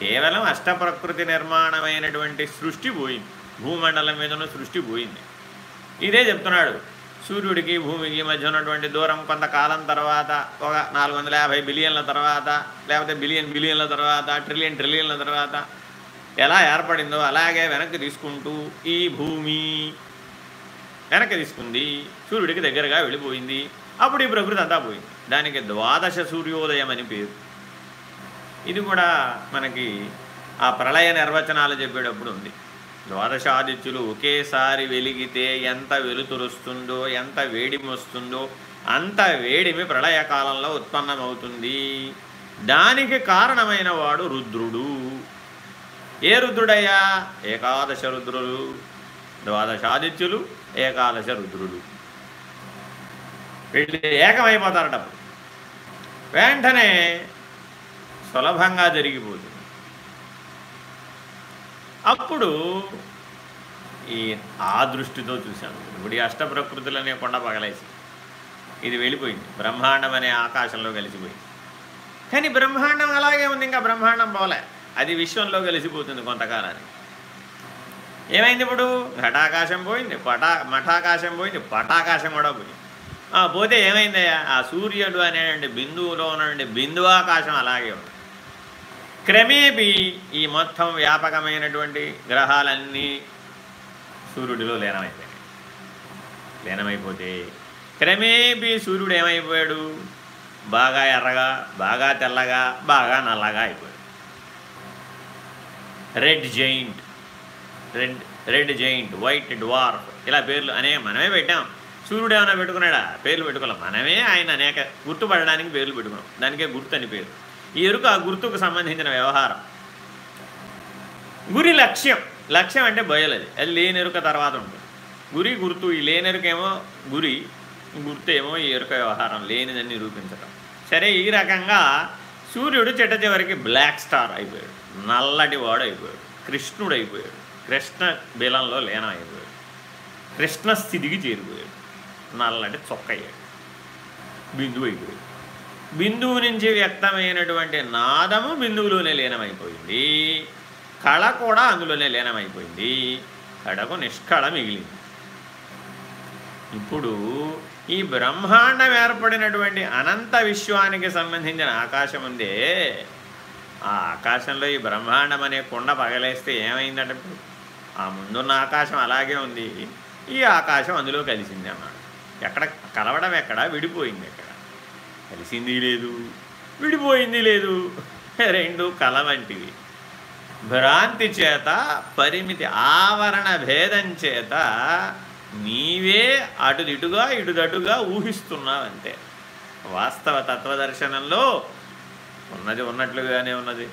కేవలం అష్టప్రకృతి నిర్మాణమైనటువంటి సృష్టి పోయింది. భూమండలం మీద సృష్టి పోయింది. ఇదే చెప్తున్నాడు. సూర్యుడికి భూమికి మధ్య ఉన్నటువంటి దూరం కొంతకాలం తర్వాత ఒక నాలుగు వందల యాభై బిలియన్ల తర్వాత లేకపోతే బిలియన్ బిలియన్ల తర్వాత ట్రిలియన్ ట్రిలియన్ల తర్వాత ఎలా ఏర్పడిందో అలాగే వెనక్కి తీసుకుంటూ ఈ భూమి వెనక్కి తీసుకుంది. సూర్యుడికి దగ్గరగా వెళ్ళిపోయింది. అప్పుడు ఈ ప్రకృతి అంతా పోయింది. దానికి ద్వాదశ సూర్యోదయం అని పేరు. ఇది కూడా మనకి ఆ ప్రళయ నిర్వచనాలు చెప్పేటప్పుడు ఉంది. ద్వాదశాదిత్యులు ఒకేసారి వెలిగితే ఎంత వెలుతురుస్తుందో ఎంత వేడిమి వస్తుందో అంత వేడిమి ప్రళయకాలంలో ఉత్పన్నమవుతుంది. దానికి కారణమైన వాడు రుద్రుడు. ఏ రుద్రుడయ్యా? ఏకాదశ రుద్రులు. ద్వాదశాదిత్యులు ఏకాదశ రుద్రుడు వీళ్ళు ఏకమైపోతారట వెంటనే సులభంగా జరిగిపోతుంది. అప్పుడు ఈ ఆ దృష్టితో చూశాను. ఇప్పుడు ఈ అష్టప్రకృతులనే కొండ పగలేసి ఇది వెళ్ళిపోయింది. బ్రహ్మాండం అనే ఆకాశంలో కలిసిపోయింది. కానీ బ్రహ్మాండం అలాగే ఉంది ఇంకా బ్రహ్మాండం పోలే. అది విశ్వంలో కలిసిపోతుంది కొంతకాలానికి. ఏమైంది ఇప్పుడు? ఘటాకాశం పోయింది పటా మఠాకాశం పోయింది పటాకాశం కూడా పోయింది. పోతే ఏమైందయ్యా? ఆ సూర్యుడు అనేటువంటి బిందువులో ఉన్నటువంటి బిందువాకాశం అలాగే ఉంది. క్రమేపీ ఈ మొత్తం వ్యాపకమైనటువంటి గ్రహాలన్నీ సూర్యుడిలో లీనమైపోయాయి. లీనమైపోతే క్రమేపీ సూర్యుడు ఏమైపోయాడు? బాగా ఎర్రగా బాగా తెల్లగా బాగా నల్లగా అయిపోయాడు. Red giant red red giant white dwarf ఇలా పేర్లు అనే మనమే పెట్టాం. సూర్యుడు ఏమైనా పెట్టుకున్నాడా? పేర్లు పెట్టుకోలేం. మనమే ఆయన అనేక గుర్తుపడడానికి పేర్లు పెట్టుకున్నాం. దానికే గుర్తు అని పేరు. ఈ ఎరుక ఆ గుర్తుకు సంబంధించిన వ్యవహారం. గురి లక్ష్యం. లక్ష్యం అంటే బయలది. అది లేని ఎరుక తర్వాత ఉంటుంది. గురి గుర్తు ఈ లేని ఎరుకేమో గురి గుర్తు ఏమో ఈ ఎరుక వ్యవహారం లేనిదని నిరూపించటం. సరే ఈ రకంగా సూర్యుడు చిట్ట చివరికి బ్లాక్ స్టార్ అయిపోయాడు. నల్లటి వాడు అయిపోయాడు. కృష్ణుడు అయిపోయాడు. కృష్ణ బిలంలో లీనం అయిపోయాడు. కృష్ణ స్థితికి చేరిపోయాడు. నల్లటి చొక్క అయ్యాడు. బిందువు అయిపోయాడు. బిందువు నుంచి వ్యక్తమైనటువంటి నాదము బిందువులోనే లీనమైపోయింది. కళ కూడా అందులోనే లీనమైపోయింది. కళకు నిష్కళ మిగిలింది. ఇప్పుడు ఈ బ్రహ్మాండం ఏర్పడినటువంటి అనంత విశ్వానికి సంబంధించిన ఆకాశం ఉందే. ఆ ఆకాశంలో ఈ బ్రహ్మాండం అనే కుండ పగలేస్తే ఏమైందంటే ఆ ముందున్న ఆకాశం అలాగే ఉంది. ఈ ఆకాశం అందులో కలిసింది అన్నాడు. ఎక్కడ కలవడం ఎక్కడ విడిపోయింది ఎక్కడ? కలిసింది లేదు విడిపోయింది లేదు. రెండు కల వంటివి. భ్రాంతి చేత పరిమితి ఆవరణ భేదం చేత నీవే అటుదిటుగా ఇటుదటుగా ఊహిస్తున్నావంతే. వాస్తవ తత్వదర్శనంలో ఉన్నది ఉన్నట్లుగానే ఉన్నది.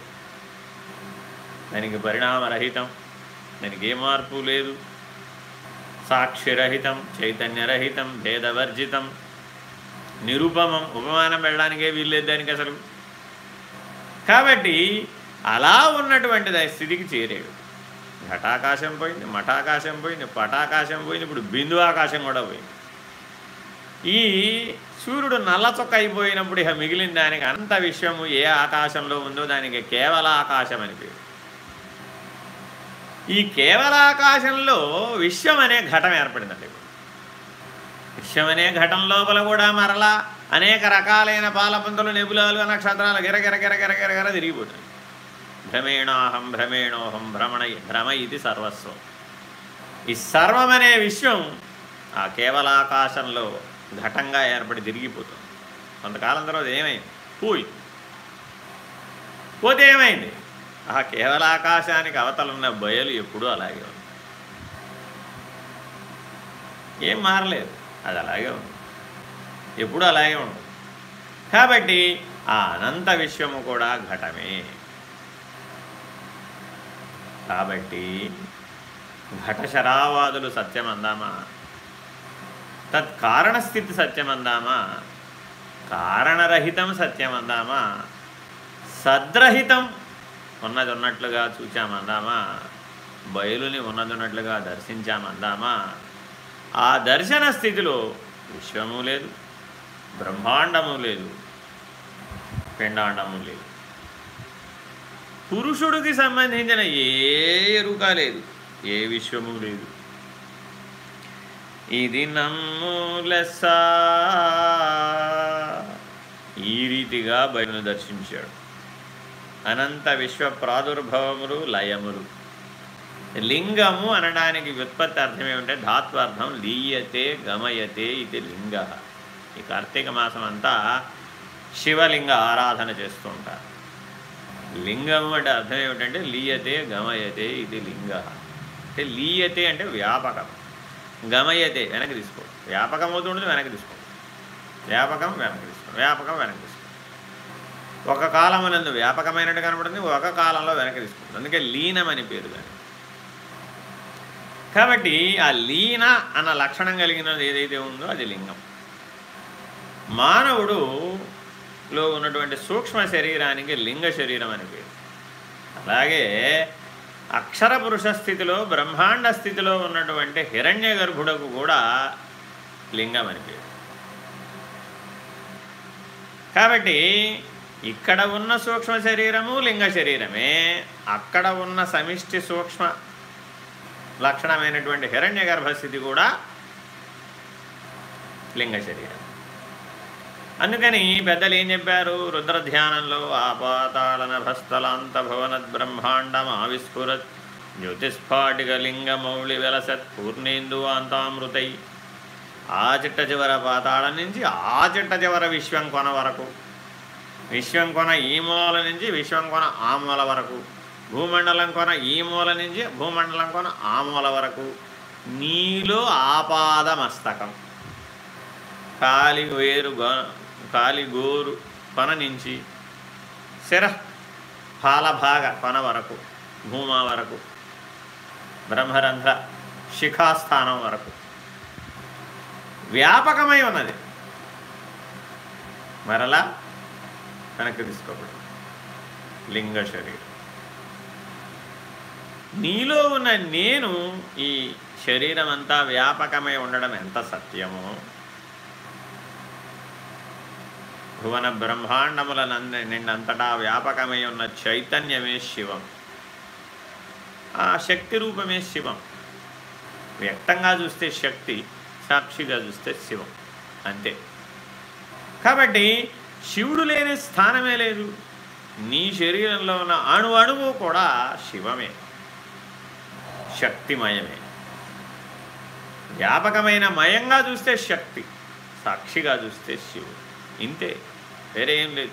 దానికి పరిణామరహితం దానికి ఏ మార్పు లేదు. సాక్షిరహితం చైతన్యరహితం భేదవర్జితం నిరుపమం ఉపమానం వెళ్ళడానికే వీల్లేదు దానికి అసలు. కాబట్టి అలా ఉన్నటువంటి స్థితికి చేరాడు. ఘటాకాశం పోయింది మఠాకాశం పోయింది పటాకాశం పోయింది ఇప్పుడు బిందు ఆకాశం కూడా పోయింది. ఈ సూర్యుడు నల్ల చొక్క అయిపోయినప్పుడు ఇక మిగిలిన దానికి అంత విశ్వము ఏ ఆకాశంలో ఉందో దానికి కేవల ఆకాశం అని పేరు. ఈ కేవల ఆకాశంలో విశ్వం అనే ఘటం ఏర్పడిందండి. విశ్వమనే ఘటం లోపల కూడా మరలా అనేక రకాలైన పాలపంతులు నెబులాలు నక్షత్రాలు గిరగిర గిరగిర తిరిగిపోతుంది భ్రమేణాహం భ్రమేణోహం భ్రమణ భ్రమ ఇది సర్వస్వం. ఈ సర్వమనే విశ్వం ఆ కేవలాకాశంలో ఘటంగా ఏర్పడి తిరిగిపోతుంది. కొంతకాలం తర్వాత ఏమైంది? పోయి పోతే ఏమైంది? ఆ కేవల ఆకాశానికి అవతలున్న బయలు ఎప్పుడూ అలాగే ఉంది ఏం మారలేదు. అది అలాగే ఉంది ఎప్పుడు అలాగే ఉంటుంది. కాబట్టి ఆ అనంత విశ్వము కూడా ఘటమే. కాబట్టి ఘటశరావాదులు సత్యం అందామా తత్కారణస్థితి సత్యమందామా? కారణరహితం సత్యమందామా? సద్రహితం ఉన్నది ఉన్నట్లుగా చూచామందామా? బయలుని ఉన్నది ఉన్నట్లుగా దర్శించామందామా? ఆ దర్శన స్థితిలో విశ్వము లేదు బ్రహ్మాండము లేదు పిండాండము లేదు. పురుషుడికి సంబంధించిన ఏ ఎరుక లేదు ఏ విశ్వము లేదు. ఇది నమ్ములెస్స ఈ రీతిగా బయలును దర్శించాడు. అనంత విశ్వ ప్రాదుర్భవములు లయములు. లింగము అనడానికి వ్యుత్పత్తి అర్థం ఏమిటంటే ధాత్వార్థం లీయతే గమయతే ఇది లింగ. ఈ కార్తీక మాసం అంతా శివలింగ ఆరాధన చేస్తూ ఉంటారు. లింగము అంటే అర్థం ఏమిటంటే లీయతే గమయతే ఇది లింగ. అంటే లీయతే అంటే వ్యాపకం. గమయతే వెనక్కి తీసుకో. వ్యాపకం అవుతుంటుంది వెనక్కి తీసుకో. వ్యాపకం వెనక్కి తీసుకో. వ్యాపకం వెనక్కి తీసుకో. ఒక కాలమునందు వ్యాపకమైనట్టు కనబడుతుంది ఒక కాలంలో వెనక్కి తీసుకుంటుంది అందుకే లీనం అని పేరు కానీ కాబట్టి ఆ లీన అన్న లక్షణం కలిగినది ఏదైతే ఉందో అది లింగం. మానవుడు లో ఉన్నటువంటి సూక్ష్మ శరీరానికి లింగ శరీరం అని పేరు. అలాగే అక్షర పురుష స్థితిలో బ్రహ్మాండ స్థితిలో ఉన్నటువంటి హిరణ్య గర్భుడకు కూడా లింగం అని పేరు. కాబట్టి ఇక్కడ ఉన్న సూక్ష్మ శరీరము లింగ శరీరమే అక్కడ ఉన్న సమిష్టి సూక్ష్మ లక్షణమైనటువంటి హిరణ్య గర్భస్థితి కూడా లింగ శరీరం. అందుకని పెద్దలు ఏం చెప్పారు? రుద్రధ్యానంలో ఆపాతాళన భస్తలాంత భవనద్ బ్రహ్మాండం ఆవిస్ఫురత్ జ్యోతిస్ఫాటిక లింగమౌళి వెలసత్ పూర్ణేందు అంతామృతై ఆ చిట్ట చివర పాతాళం నుంచి ఆ చిట్ట చివర విశ్వం కొన వరకు. విశ్వం కొన ఈ మూల నుంచి విశ్వం కొన ఆ మూల వరకు. భూమండలం కొన ఈ మూల నుంచి భూమండలం కొన ఆ మూల వరకు. నీలో ఆపాదమస్తకం. కాలి వేరు కాలి గోరు కొన నుంచి శిర పాలభాగ కొన వరకు భూమా వరకు బ్రహ్మరంధ్ర శిఖాస్థానం వరకు. వ్యాపకమై ఉన్నది. మరలా వెనక్కి తీసుకోకూడదు. లింగ శరీరం. నీలో ఉన్న నేను ఈ శరీరం అంతా వ్యాపకమై ఉండడం ఎంత సత్యమో? భువన బ్రహ్మాండముల నిండంతటా వ్యాపకమై ఉన్న చైతన్యమే శివం. ఆ శక్తి రూపమే శివం. వ్యక్తంగా చూస్తే శక్తి సాక్షిగా చూస్తే శివం. అంతే. కాబట్టి శివుడు లేని స్థానమే లేదు. నీ శరీరంలో ఉన్న అణు అణువు కూడా శివమే. శక్తిమయమే. వ్యాపకమైన మయంగా చూస్తే శక్తి సాక్షిగా చూస్తే శివుడు. ఇంతే వేరే ఏం లేదు.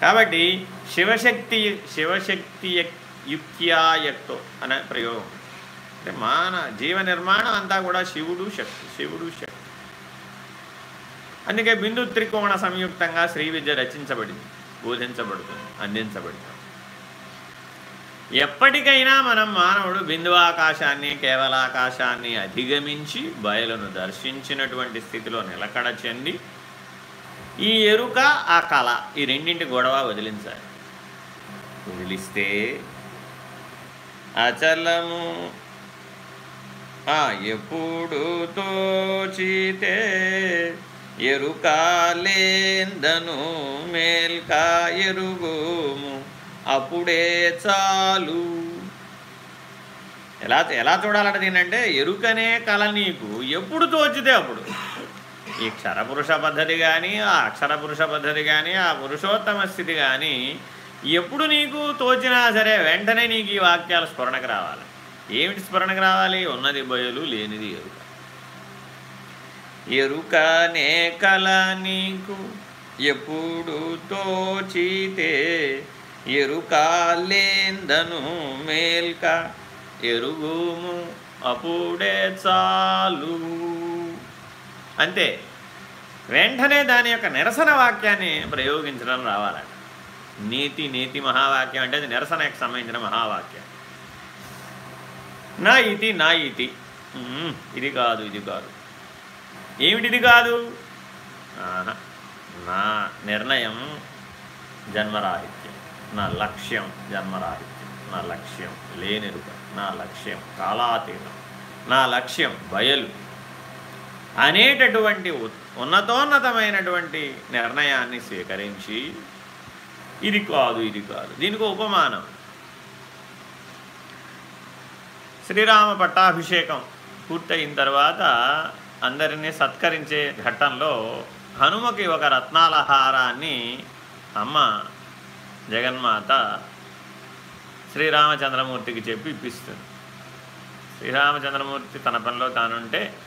కాబట్టి శివశక్తి శివశక్తి యుక్త్యాయక్తో అనే ప్రయోగం. అంటే మాన జీవ నిర్మాణం అంతా కూడా శివుడు శక్తి శివుడు శక్తి. అందుకే బిందు త్రికోణ సంయుక్తంగా శ్రీ విద్య రచించబడింది బోధించబడుతుంది అందించబడుతుంది ఎప్పటికైనా మనం మానవుడు బిందువాకాశాన్ని కేవలాకాశాన్ని అధిగమించి బయలును దర్శించినటువంటి స్థితిలో నిలకడ చెంది ఈ ఎరుక ఆ కళ ఈ రెండింటి గొడవ వదిలించాలి. వదిలిస్తే అచలము ఎప్పుడు తోచితే ఎరుకాలేందను మేల్కా ఎరుగుము. అప్పుడే చాలు. ఎలా ఎలా చూడాలంటే దీనంటే ఎరుకనే కళ నీకు. ఎప్పుడు తోచితే అప్పుడు. ఈ క్షరపురుష పద్ధతి కానీ ఆ అక్షర పురుష పద్ధతి కానీ ఆ పురుషోత్తమ స్థితి కానీ ఎప్పుడు నీకు తోచినా సరే వెంటనే నీకు ఈ వాక్యాలు స్ఫురణకు రావాలి. ఏమిటి స్ఫురణకు రావాలి? ఉన్నది బయలు లేనిది ఎరుక. ఎరుకనే కల నీకు. ఎప్పుడు తోచితే ఎరుకాలేందను మేల్క ఎరుగుము అప్పుడే చాలు. అంతే. వెంటనే దాని యొక్క నిరసన వాక్యాన్ని ప్రయోగించడం రావాలట. నీతి నీతి మహావాక్యం అంటే అది నిరసనకు సంబంధించిన మహావాక్యం. నా ఇతి నా ఇతి ఇది కాదు ఇది కాదు. ఏమిటిది కాదు? నా నిర్ణయం జన్మరాహిత్యం. నా లక్ష్యం జన్మరాహిత్యం నా లక్ష్యం లేనెరుక నా లక్ష్యం కాలాతీతం నా లక్ష్యం బయలు అనేటటువంటి ఉన్నతోన్నతమైనటువంటి నిర్ణయాన్ని స్వీకరించి ఇది కాదు ఇది కాదు. దీనికి ఉపమానం. శ్రీరామ పట్టాభిషేకం పూర్తయిన తర్వాత అందరినీ సత్కరించే ఘట్టంలో హనుమకి ఒక రత్నాలహారాన్ని అమ్మ జగన్మాత శ్రీరామచంద్రమూర్తికి చెప్పి ఇప్పిస్తుంది. శ్రీరామచంద్రమూర్తి తన పనిలో తానుంటే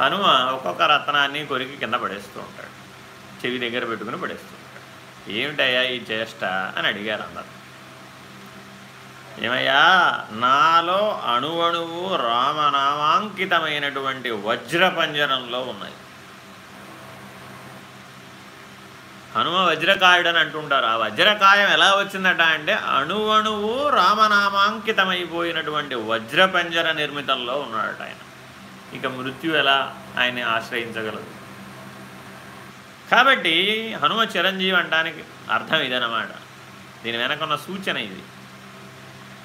హనుమ ఒక్కొక్క రత్నాన్ని కొరికి కింద పడేస్తూ ఉంటాడు. చెవి దగ్గర పెట్టుకుని పడేస్తూ ఉంటాడు. ఏమిటయ్యా ఈ చేష్ట? అని అడిగారు అందరు. ఏమయ్యా నాలో అణువణువు రామనామాంకితమైనటువంటి వజ్రపంజరంలో ఉన్నాయి. హనుమ వజ్రకాయుడని అంటుంటారు. ఆ వజ్రకాయం ఎలా వచ్చిందట అంటే అణువణువు రామనామాంకితమైపోయినటువంటి వజ్రపంజర నిర్మితంలో ఉన్నాడట ఆయన. ఇక మృత్యు ఎలా ఆయన్ని ఆశ్రయించగలదు? కాబట్టి హనుమ చిరంజీవి అంటానికి అర్థం ఇదనమాట దీని వెనకున్న సూచన ఇది.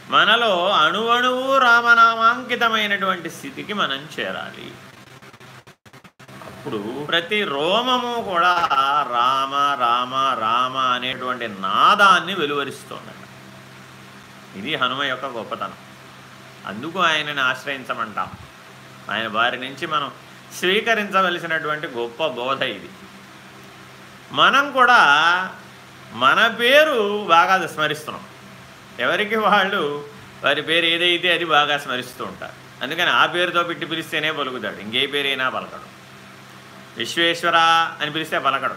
మనలో అణువణువు రామనామాంకితమైనటువంటి స్థితికి మనం చేరాలి. ఇప్పుడు ప్రతి రోమము కూడా రామ రామ రామ అనేటువంటి నాదాన్ని వెలువరిస్తుంది. ఇది హనుమ యొక్క గొప్పతనం. అందుకు ఆయనని ఆశ్రయించమంటాం. ఆయన వారి నుంచి మనం స్వీకరించవలసినటువంటి గొప్ప బోధ ఇది. మనం కూడా మన పేరు బాగా స్మరిస్తున్నాం. ఎవరికి వాళ్ళు వారి పేరు ఏదైతే అది బాగా స్మరిస్తూ ఉంటారు. అందుకని ఆ పేరుతో పెట్టి పిలిస్తేనే పలుకుతాడు. ఇంకే పేరైనా పలకడు. విశ్వేశ్వర అని పిలిస్తే పలకడు.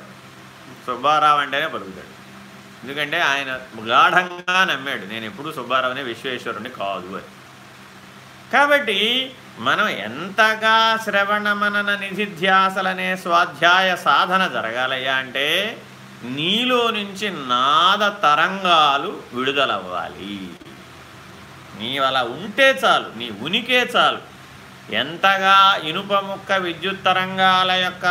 సుబ్బారావు అంటేనే పలుకుతాడు. ఎందుకంటే ఆయన గాఢంగా నమ్మాడు నేను ఎప్పుడు సుబ్బారావునే విశ్వేశ్వరుని కాదు అని. కాబట్టి మనం ఎంతగా శ్రవణ మనన నిధిధ్యాసలనే స్వాధ్యాయ సాధన జరగాలయ్యా అంటే నీలో నుంచి నాద తరంగాలు విడుదలవ్వాలి. నీవు అలా ఉంటే చాలు నీ ఉనికే చాలు. ఎంతగా ఇనుప ముక్క విద్యుత్ తరంగాల యొక్క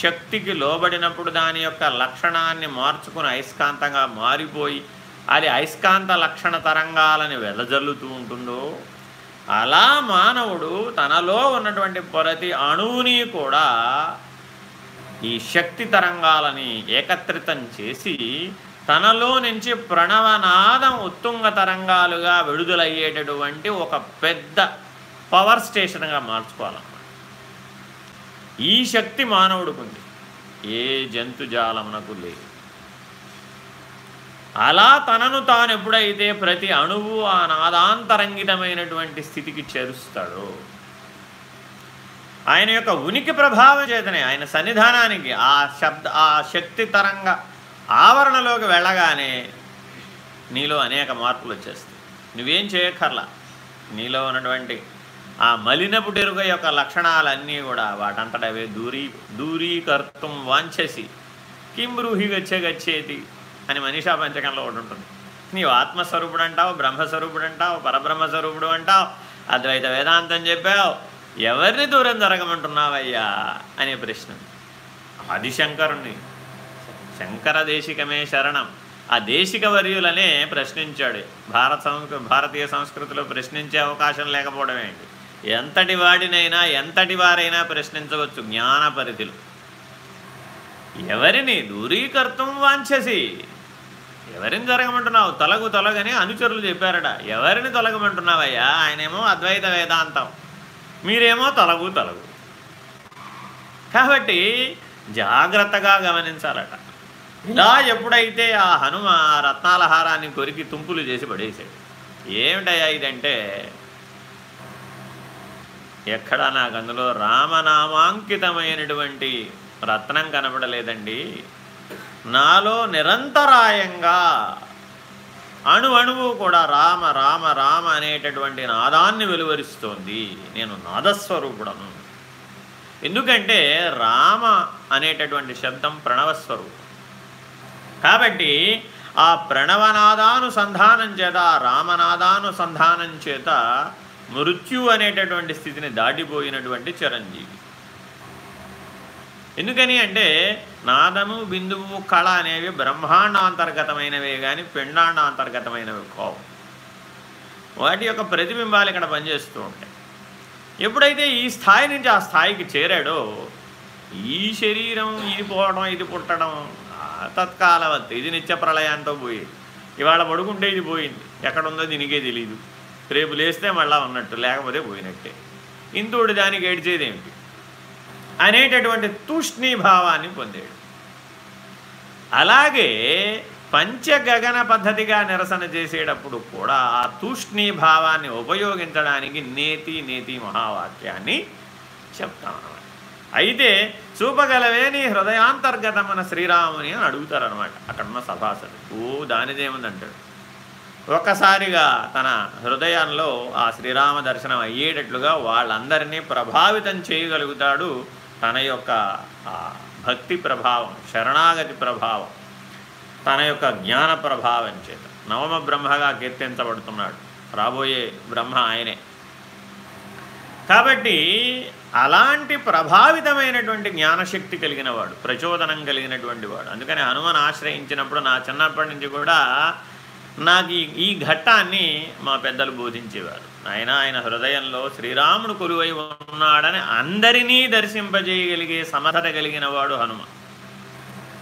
శక్తికి లోబడినప్పుడు దాని యొక్క లక్షణాన్ని మార్చుకుని అయస్కాంతంగా మారిపోయి అది అయస్కాంత లక్షణ తరంగాలని వెదజల్లుతూ ఉంటుందో అలా మానవుడు తనలో ఉన్నటువంటి ప్రతి అణువుని కూడా ఈ శక్తి తరంగాలని ఏకత్రితం చేసి తనలో నుంచి ప్రణవనాదం ఉత్తుంగ తరంగాలుగా విడుదలయ్యేటటువంటి ఒక పెద్ద పవర్ స్టేషన్గా మార్చుకోవాలన్నమాట ఈ శక్తి మానవుడికి ఏ జంతుజాలమునకు లేదు. అలా తనను తాను ఎప్పుడైతే ప్రతి అణువు ఆ నాదాంతరంగితమైనటువంటి స్థితికి చేరుస్తాడో ఆయన యొక్క ఉనికి ప్రభావం చేతనే ఆయన సన్నిధానానికి ఆ శబ్ద ఆ శక్తి తరంగ ఆవరణలోకి వెళ్ళగానే నీలో అనేక మార్పులు వచ్చేస్తాయి. నువ్వేం చేయక్కర్లా. నీలో ఉన్నటువంటి ఆ మలినపు టెరుక యొక్క లక్షణాలన్నీ కూడా వాటంతటవే దూరీ దూరీకర్తం వాంఛసి. కిం బ్రూహి గచ్చే గచ్చేది అని మనీషా పంచకంలో ఒకటి ఉంటుంది. నీవు ఆత్మస్వరూపుడు అంటావు బ్రహ్మస్వరూపుడు అంటావు పరబ్రహ్మస్వరూపుడు అంటావు అద్వైత వేదాంతం చెప్పావు ఎవరిని దూరం జరగమంటున్నావయ్యా అనే ప్రశ్న. ఆదిశంకరుణ్ణి శంకర దేశికమే శరణం. ఆ దేశిక వర్యులనే ప్రశ్నించాడు. భారత సంస్కృ భారతీయ సంస్కృతిలో ప్రశ్నించే అవకాశం లేకపోవడం ఏంటి ఎంతటి వాడినైనా ఎంతటి వారైనా ప్రశ్నించవచ్చు జ్ఞాన పరిధిలో. ఎవరిని దూరీకర్తం వాంఛసి? ఎవరిని జరగమంటున్నావు? తొలగు తొలగని అనుచరులు చెప్పారట. ఎవరిని తొలగమంటున్నావయ్యా? ఆయనేమో అద్వైత వేదాంతం. మీరేమో తొలగు తొలగు. కాబట్టి జాగ్రత్తగా గమనించాలట. ఇలా ఎప్పుడైతే ఆ హనుమ రత్నాల హారాన్ని కొరికి తుంపులు చేసి పడేశాడు? ఏమిటయ్యా ఇదంటే ఎక్కడ నాకు అందులో రామనామాంకితమైనటువంటి రత్నం కనబడలేదండి. నాలో నిరంతరాయంగా అణు అణువు కూడా రామ రామ రామ అనేటటువంటి నాదాన్ని వెలువరిస్తోంది. నేను నాదస్వరూపుడను. ఎందుకంటే రామ అనేటటువంటి శబ్దం ప్రణవస్వరూపం కాబట్టి ఆ ప్రణవనాదానుసంధానం చేత రామనాదానుసంధానం చేత మృత్యు అనేటటువంటి స్థితిని దాటిపోయినటువంటి చిరంజీవి. ఎందుకని అంటే నాదము బిందువు కళ అనేవి బ్రహ్మాండాంతర్గతమైనవే కానీ పిండాండాంతర్గతమైనవి కావు. వాటి యొక్క ప్రతిబింబాలు ఇక్కడ పనిచేస్తూ ఉంటాయి. ఎప్పుడైతే ఈ స్థాయి నుంచి ఆ స్థాయికి చేరాడో ఈ శరీరం ఇది పోవడం ఇది పుట్టడం తత్కాలవత్తు ఇది నిత్య ప్రళయాంతో పోయేది. ఇవాళ పడుకుంటే ఇది పోయింది. ఎక్కడుందో దీనికే తెలియదు రేపు లేస్తే మళ్ళా ఉన్నట్టు లేకపోతే పోయినట్టే. ఇంద్రుడు దానికి ఏడ్చేదేమిటి అనేటటువంటి తూష్ణీభావాన్ని పొందాడు. అలాగే పంచగగన పద్ధతిగా నిరసన చేసేటప్పుడు కూడా ఆ తూష్ణీభావాన్ని ఉపయోగించడానికి నేతి నేతి మహావాక్యాన్ని చెప్తామన్నమాట. అయితే చూపగలవే నీ హృదయాంతర్గతమైన శ్రీరాముని అని అడుగుతారనమాట అక్కడున్న సభాసడు ఓ దానిదేముందంటాడు? ఒక్కసారిగా తన హృదయంలో ఆ శ్రీరామ దర్శనం అయ్యేటట్లుగా వాళ్ళందరినీ ప్రభావితం చేయగలుగుతాడు తన యొక్క భక్తి ప్రభావం శరణాగతి ప్రభావం తన యొక్క జ్ఞాన ప్రభావం చేత. నవమ బ్రహ్మగా కీర్తించబడుతున్నాడు. రాబోయే బ్రహ్మ ఆయనే. కాబట్టి అలాంటి ప్రభావితమైనటువంటి జ్ఞానశక్తి కలిగిన వాడు ప్రచోదనం కలిగినటువంటి వాడు. అందుకని హనుమను ఆశ్రయించినప్పుడు నా చిన్నప్పటి నుంచి కూడా నాకు ఈ ఈ ఘట్టాన్ని మా పెద్దలు బోధించేవారు. ఆయన ఆయన హృదయంలో శ్రీరాముడు కొలువై ఉన్నాడని అందరినీ దర్శింపజేయగలిగే సమర్థత కలిగిన వాడు హనుమ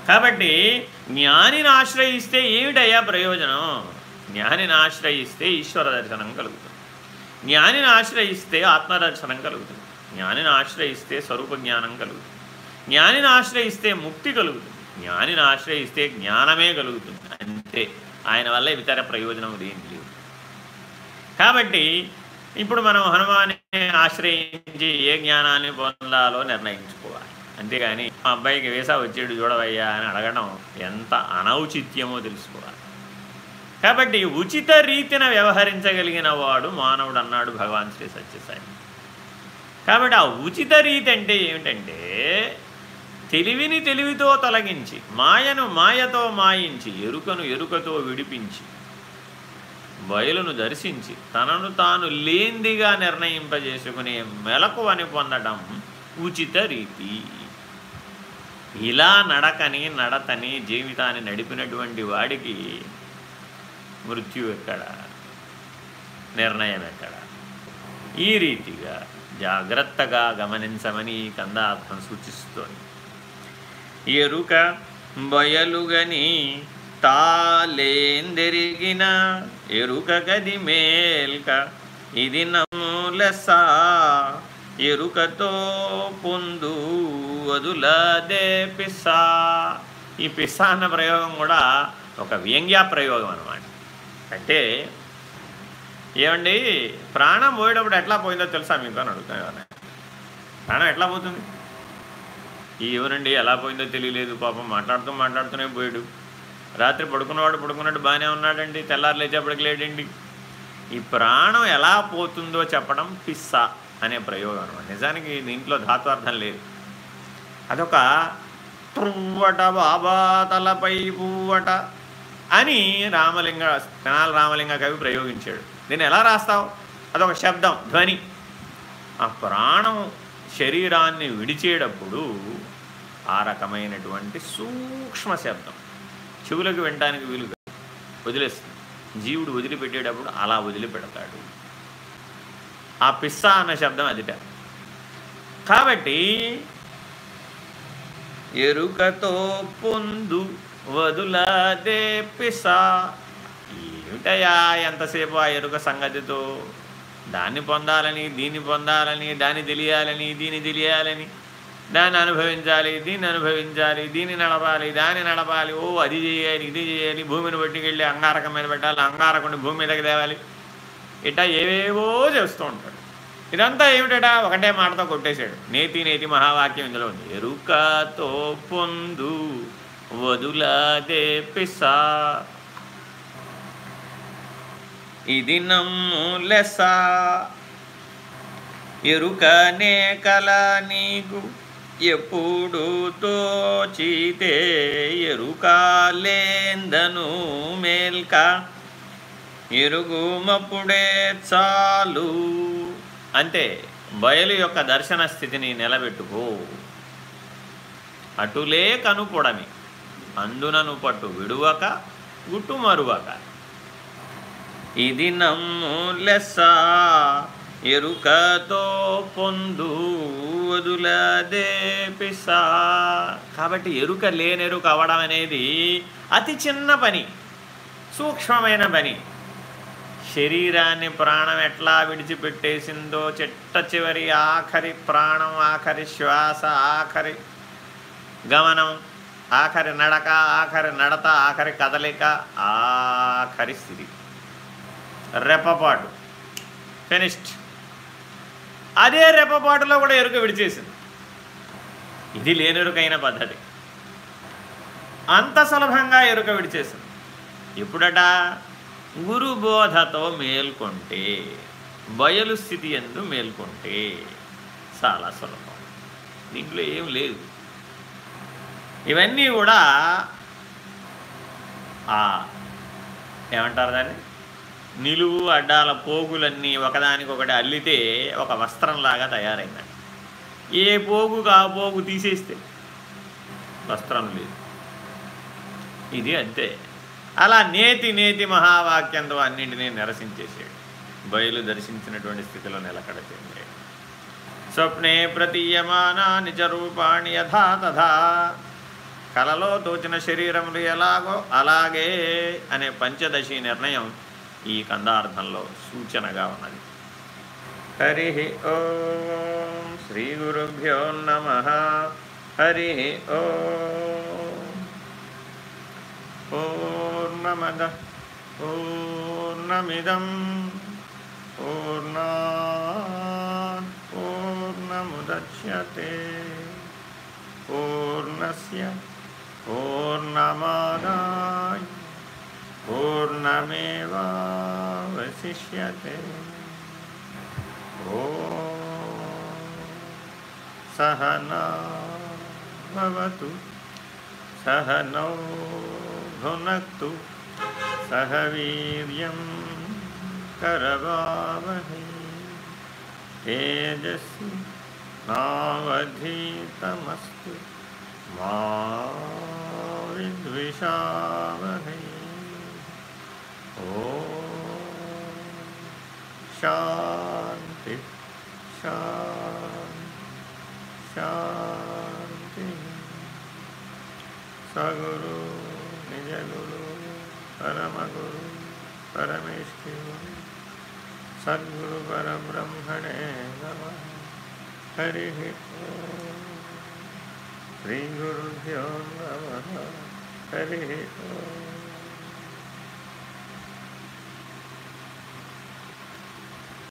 కాబట్టి జ్ఞానిని ఆశ్రయిస్తే ఏమిటయ్యా ప్రయోజనం? జ్ఞానిని ఆశ్రయిస్తే ఈశ్వర దర్శనం కలుగుతుంది. జ్ఞానిని ఆశ్రయిస్తే ఆత్మదర్శనం కలుగుతుంది. జ్ఞానిని ఆశ్రయిస్తే స్వరూప జ్ఞానం కలుగుతుంది. జ్ఞానిని ఆశ్రయిస్తే ముక్తి కలుగుతుంది. జ్ఞానిని ఆశ్రయిస్తే జ్ఞానమే కలుగుతుంది. అంతే. ఆయన వల్ల ఇతర ప్రయోజనం ఏం లేవు కాబట్టి ఇప్పుడు మనం హనుమాన్ని ఆశ్రయించి ఏ జ్ఞానాన్ని పొందాలో నిర్ణయించుకోవాలి. అంతేగాని మా అబ్బాయికి వేసా వచ్చేడు చూడవయ్యా అని అడగడం ఎంత అనౌచిత్యమో తెలుసుకోవాలి. కాబట్టి ఉచిత రీతిన వ్యవహరించగలిగిన వాడు మానవుడు అన్నాడు భగవాన్ శ్రీ సత్యసాయి. కాబట్టి ఆ ఉచిత రీతి అంటే ఏమిటంటే తెలివిని తెలివితో తొలగించి మాయను మాయతో మాయించి ఎరుకను ఎరుకతో విడిపించి బయలును దర్శించి తనను తాను లేందిగా నిర్ణయింపజేసుకునే మెలకువని పొందడం ఉచిత రీతి. ఇలా నడకని నడతని జీవితాన్ని నడిపినటువంటి వాడికి మృత్యు ఎక్కడ? నిర్ణయం ఎక్కడ? ఈ రీతిగా జాగ్రత్తగా గమనించమని ఈ సూచిస్తోంది. ఎరుక బయలుగని తాలేందెరిగిన ఎరుక గది మేల్క ఇది నమ్ములసా ఎరుకతో పొందు వదులదే పిసా ఈ పిసా అన్న ప్రయోగం కూడా ఒక వ్యంగ్యా ప్రయోగం అనమాట అంటే ఏమండి? ప్రాణం పోయేటప్పుడు ఎట్లా పోయిందో తెలుసా మీకు అని అడుగుతాను. ప్రాణం ఎట్లా పోతుంది? ఎవరండి? ఎలా పోయిందో తెలియలేదు. పాపం మాట్లాడుతూ మాట్లాడుతూనే పోయాడు. రాత్రి పడుకున్నవాడు పడుకున్నట్టు బాగానే ఉన్నాడండి. తెల్లారు లేచేపటికి లేడండి. ఈ ప్రాణం ఎలా పోతుందో చెప్పడం పిస్సా అనే ప్రయోగం అనమాట. నిజానికి దీంట్లో ధాత్వార్థం లేదు. అదొక త్రువ్వట బాబా తలపై పువ్వట అని రామలింగ తెనాల రామలింగ కవి ప్రయోగించాడు. దీన్ని ఎలా రాస్తావు? అదొక శబ్దం ధ్వని. ఆ ప్రాణం శరీరాన్ని విడిచేటప్పుడు ఆ రకమైనటువంటి సూక్ష్మ శబ్దం. చెవులకు వినడానికి వీలుగా వదిలేస్తుంది. జీవుడు వదిలిపెట్టేటప్పుడు అలా వదిలిపెడతాడు. ఆ పిస్సా అన్న శబ్దం అదిట కాబట్టి ఎరుకతో పొందు వదులదే పిసా ఏమిటయా ఎంతసేపు ఆ ఎరుక సంగతితో? దాన్ని పొందాలని దీన్ని పొందాలని దాన్ని తెలియాలని దీన్ని తెలియాలని. దాన్ని అనుభవించాలి దీన్ని అనుభవించాలి దీన్ని నడపాలి దాన్ని నడపాలి. ఓ అది చేయాలి ఇది చేయాలి భూమిని పట్టుకెళ్ళి అంగారకం మీద పెట్టాలి అంగారకుండా భూమి మీదకి తేవాలి. ఇట్లా ఏవేవో చేస్తూ ఉంటాడు. ఇదంతా ఏమిటా ఒకటే మాటతో కొట్టేశాడు. నేతి నేతి మహావాక్యం ఇందులో ఉంది. ఎరుకతో పొందు వదులాదే పిసా ఇది నమ్ము లెస ఎరుకనే కల నీకు ఎప్పుడు తోచితే ఎరుకాలేందను మేల్క. ఎరుగుమప్పుడే చాలు. అంటే బయలు యొక్క దర్శన స్థితిని నిలబెట్టుకో. అటులే కనుపొడమి. అందునను పట్టు విడువక గుట్టు మరువక. ఇది నమ్ము లెస్స. ఎరుకతో పొందు వదులదేపిసా కాబట్టి ఎరుక లేనెరుక అవడం అనేది అతి చిన్న పని సూక్ష్మమైన పని. శరీరాన్ని ప్రాణం ఎట్లా విడిచిపెట్టేసిందో చిట్ట చివరి ఆఖరి ప్రాణం ఆఖరి శ్వాస ఆఖరి గమనం ఆఖరి నడక ఆఖరి నడత ఆఖరి కదలిక ఆఖరి స్థితి. రెప్పపాటు. ఫినిష్డ్. అదే రెప్పపాటులో కూడా ఎరుక విడిచేసింది. ఇది లేనెరుకైన పద్ధతి. అంత సులభంగా ఎరుక విడిచేసింది. ఎప్పుడట? గురుబోధతో మేల్కొంటే బయలు స్థితి ఎందు మేల్కొంటే చాలా సులభం. దీంట్లో ఏం లేదు. ఇవన్నీ కూడా ఏమంటారు దాన్ని? నిలువు అడ్డాల పోగులన్నీ ఒకదానికొకటి అల్లితే ఒక వస్త్రంలాగా తయారైందండి. ఏ పోగుకు ఆ పోగు తీసేస్తే వస్త్రం లేదు. ఇది అంతే. అలా నేతి నేతి మహావాక్యంతో అన్నింటినీ నిరసించేసాడు బయలు దర్శించినటువంటి స్థితిలో నిలకడ చెందాడు. స్వప్నే ప్రతీయమానా నిజ రూపాణి యథా తథా. కలలో తోచిన శరీరములు ఎలాగో అలాగే అనే పంచదశి నిర్ణయం ఈ కందార్థంలో సూచనగా ఉన్నది. హరి ఓం శ్రీ గురుభ్యో నమ. హరి ఓర్ణమద ఓర్ణమిదం పూర్ణమిదం. పూర్ణా పూర్ణముద్యతే. పూర్ణస్య పూర్ణమాదాయ पूर्णमेवशिष्य ॐ सहना सह नौ भुन सह वीर करवावहे। तेजस्वी नवधीतमस्त मा शांति शांति शांति सगुरु निज गुरु परम गुरु परमेश सद्गुरु परम ब्रह्मणे नमः हरिः श्रीगुरुभ्यो नमः हरिः ओम्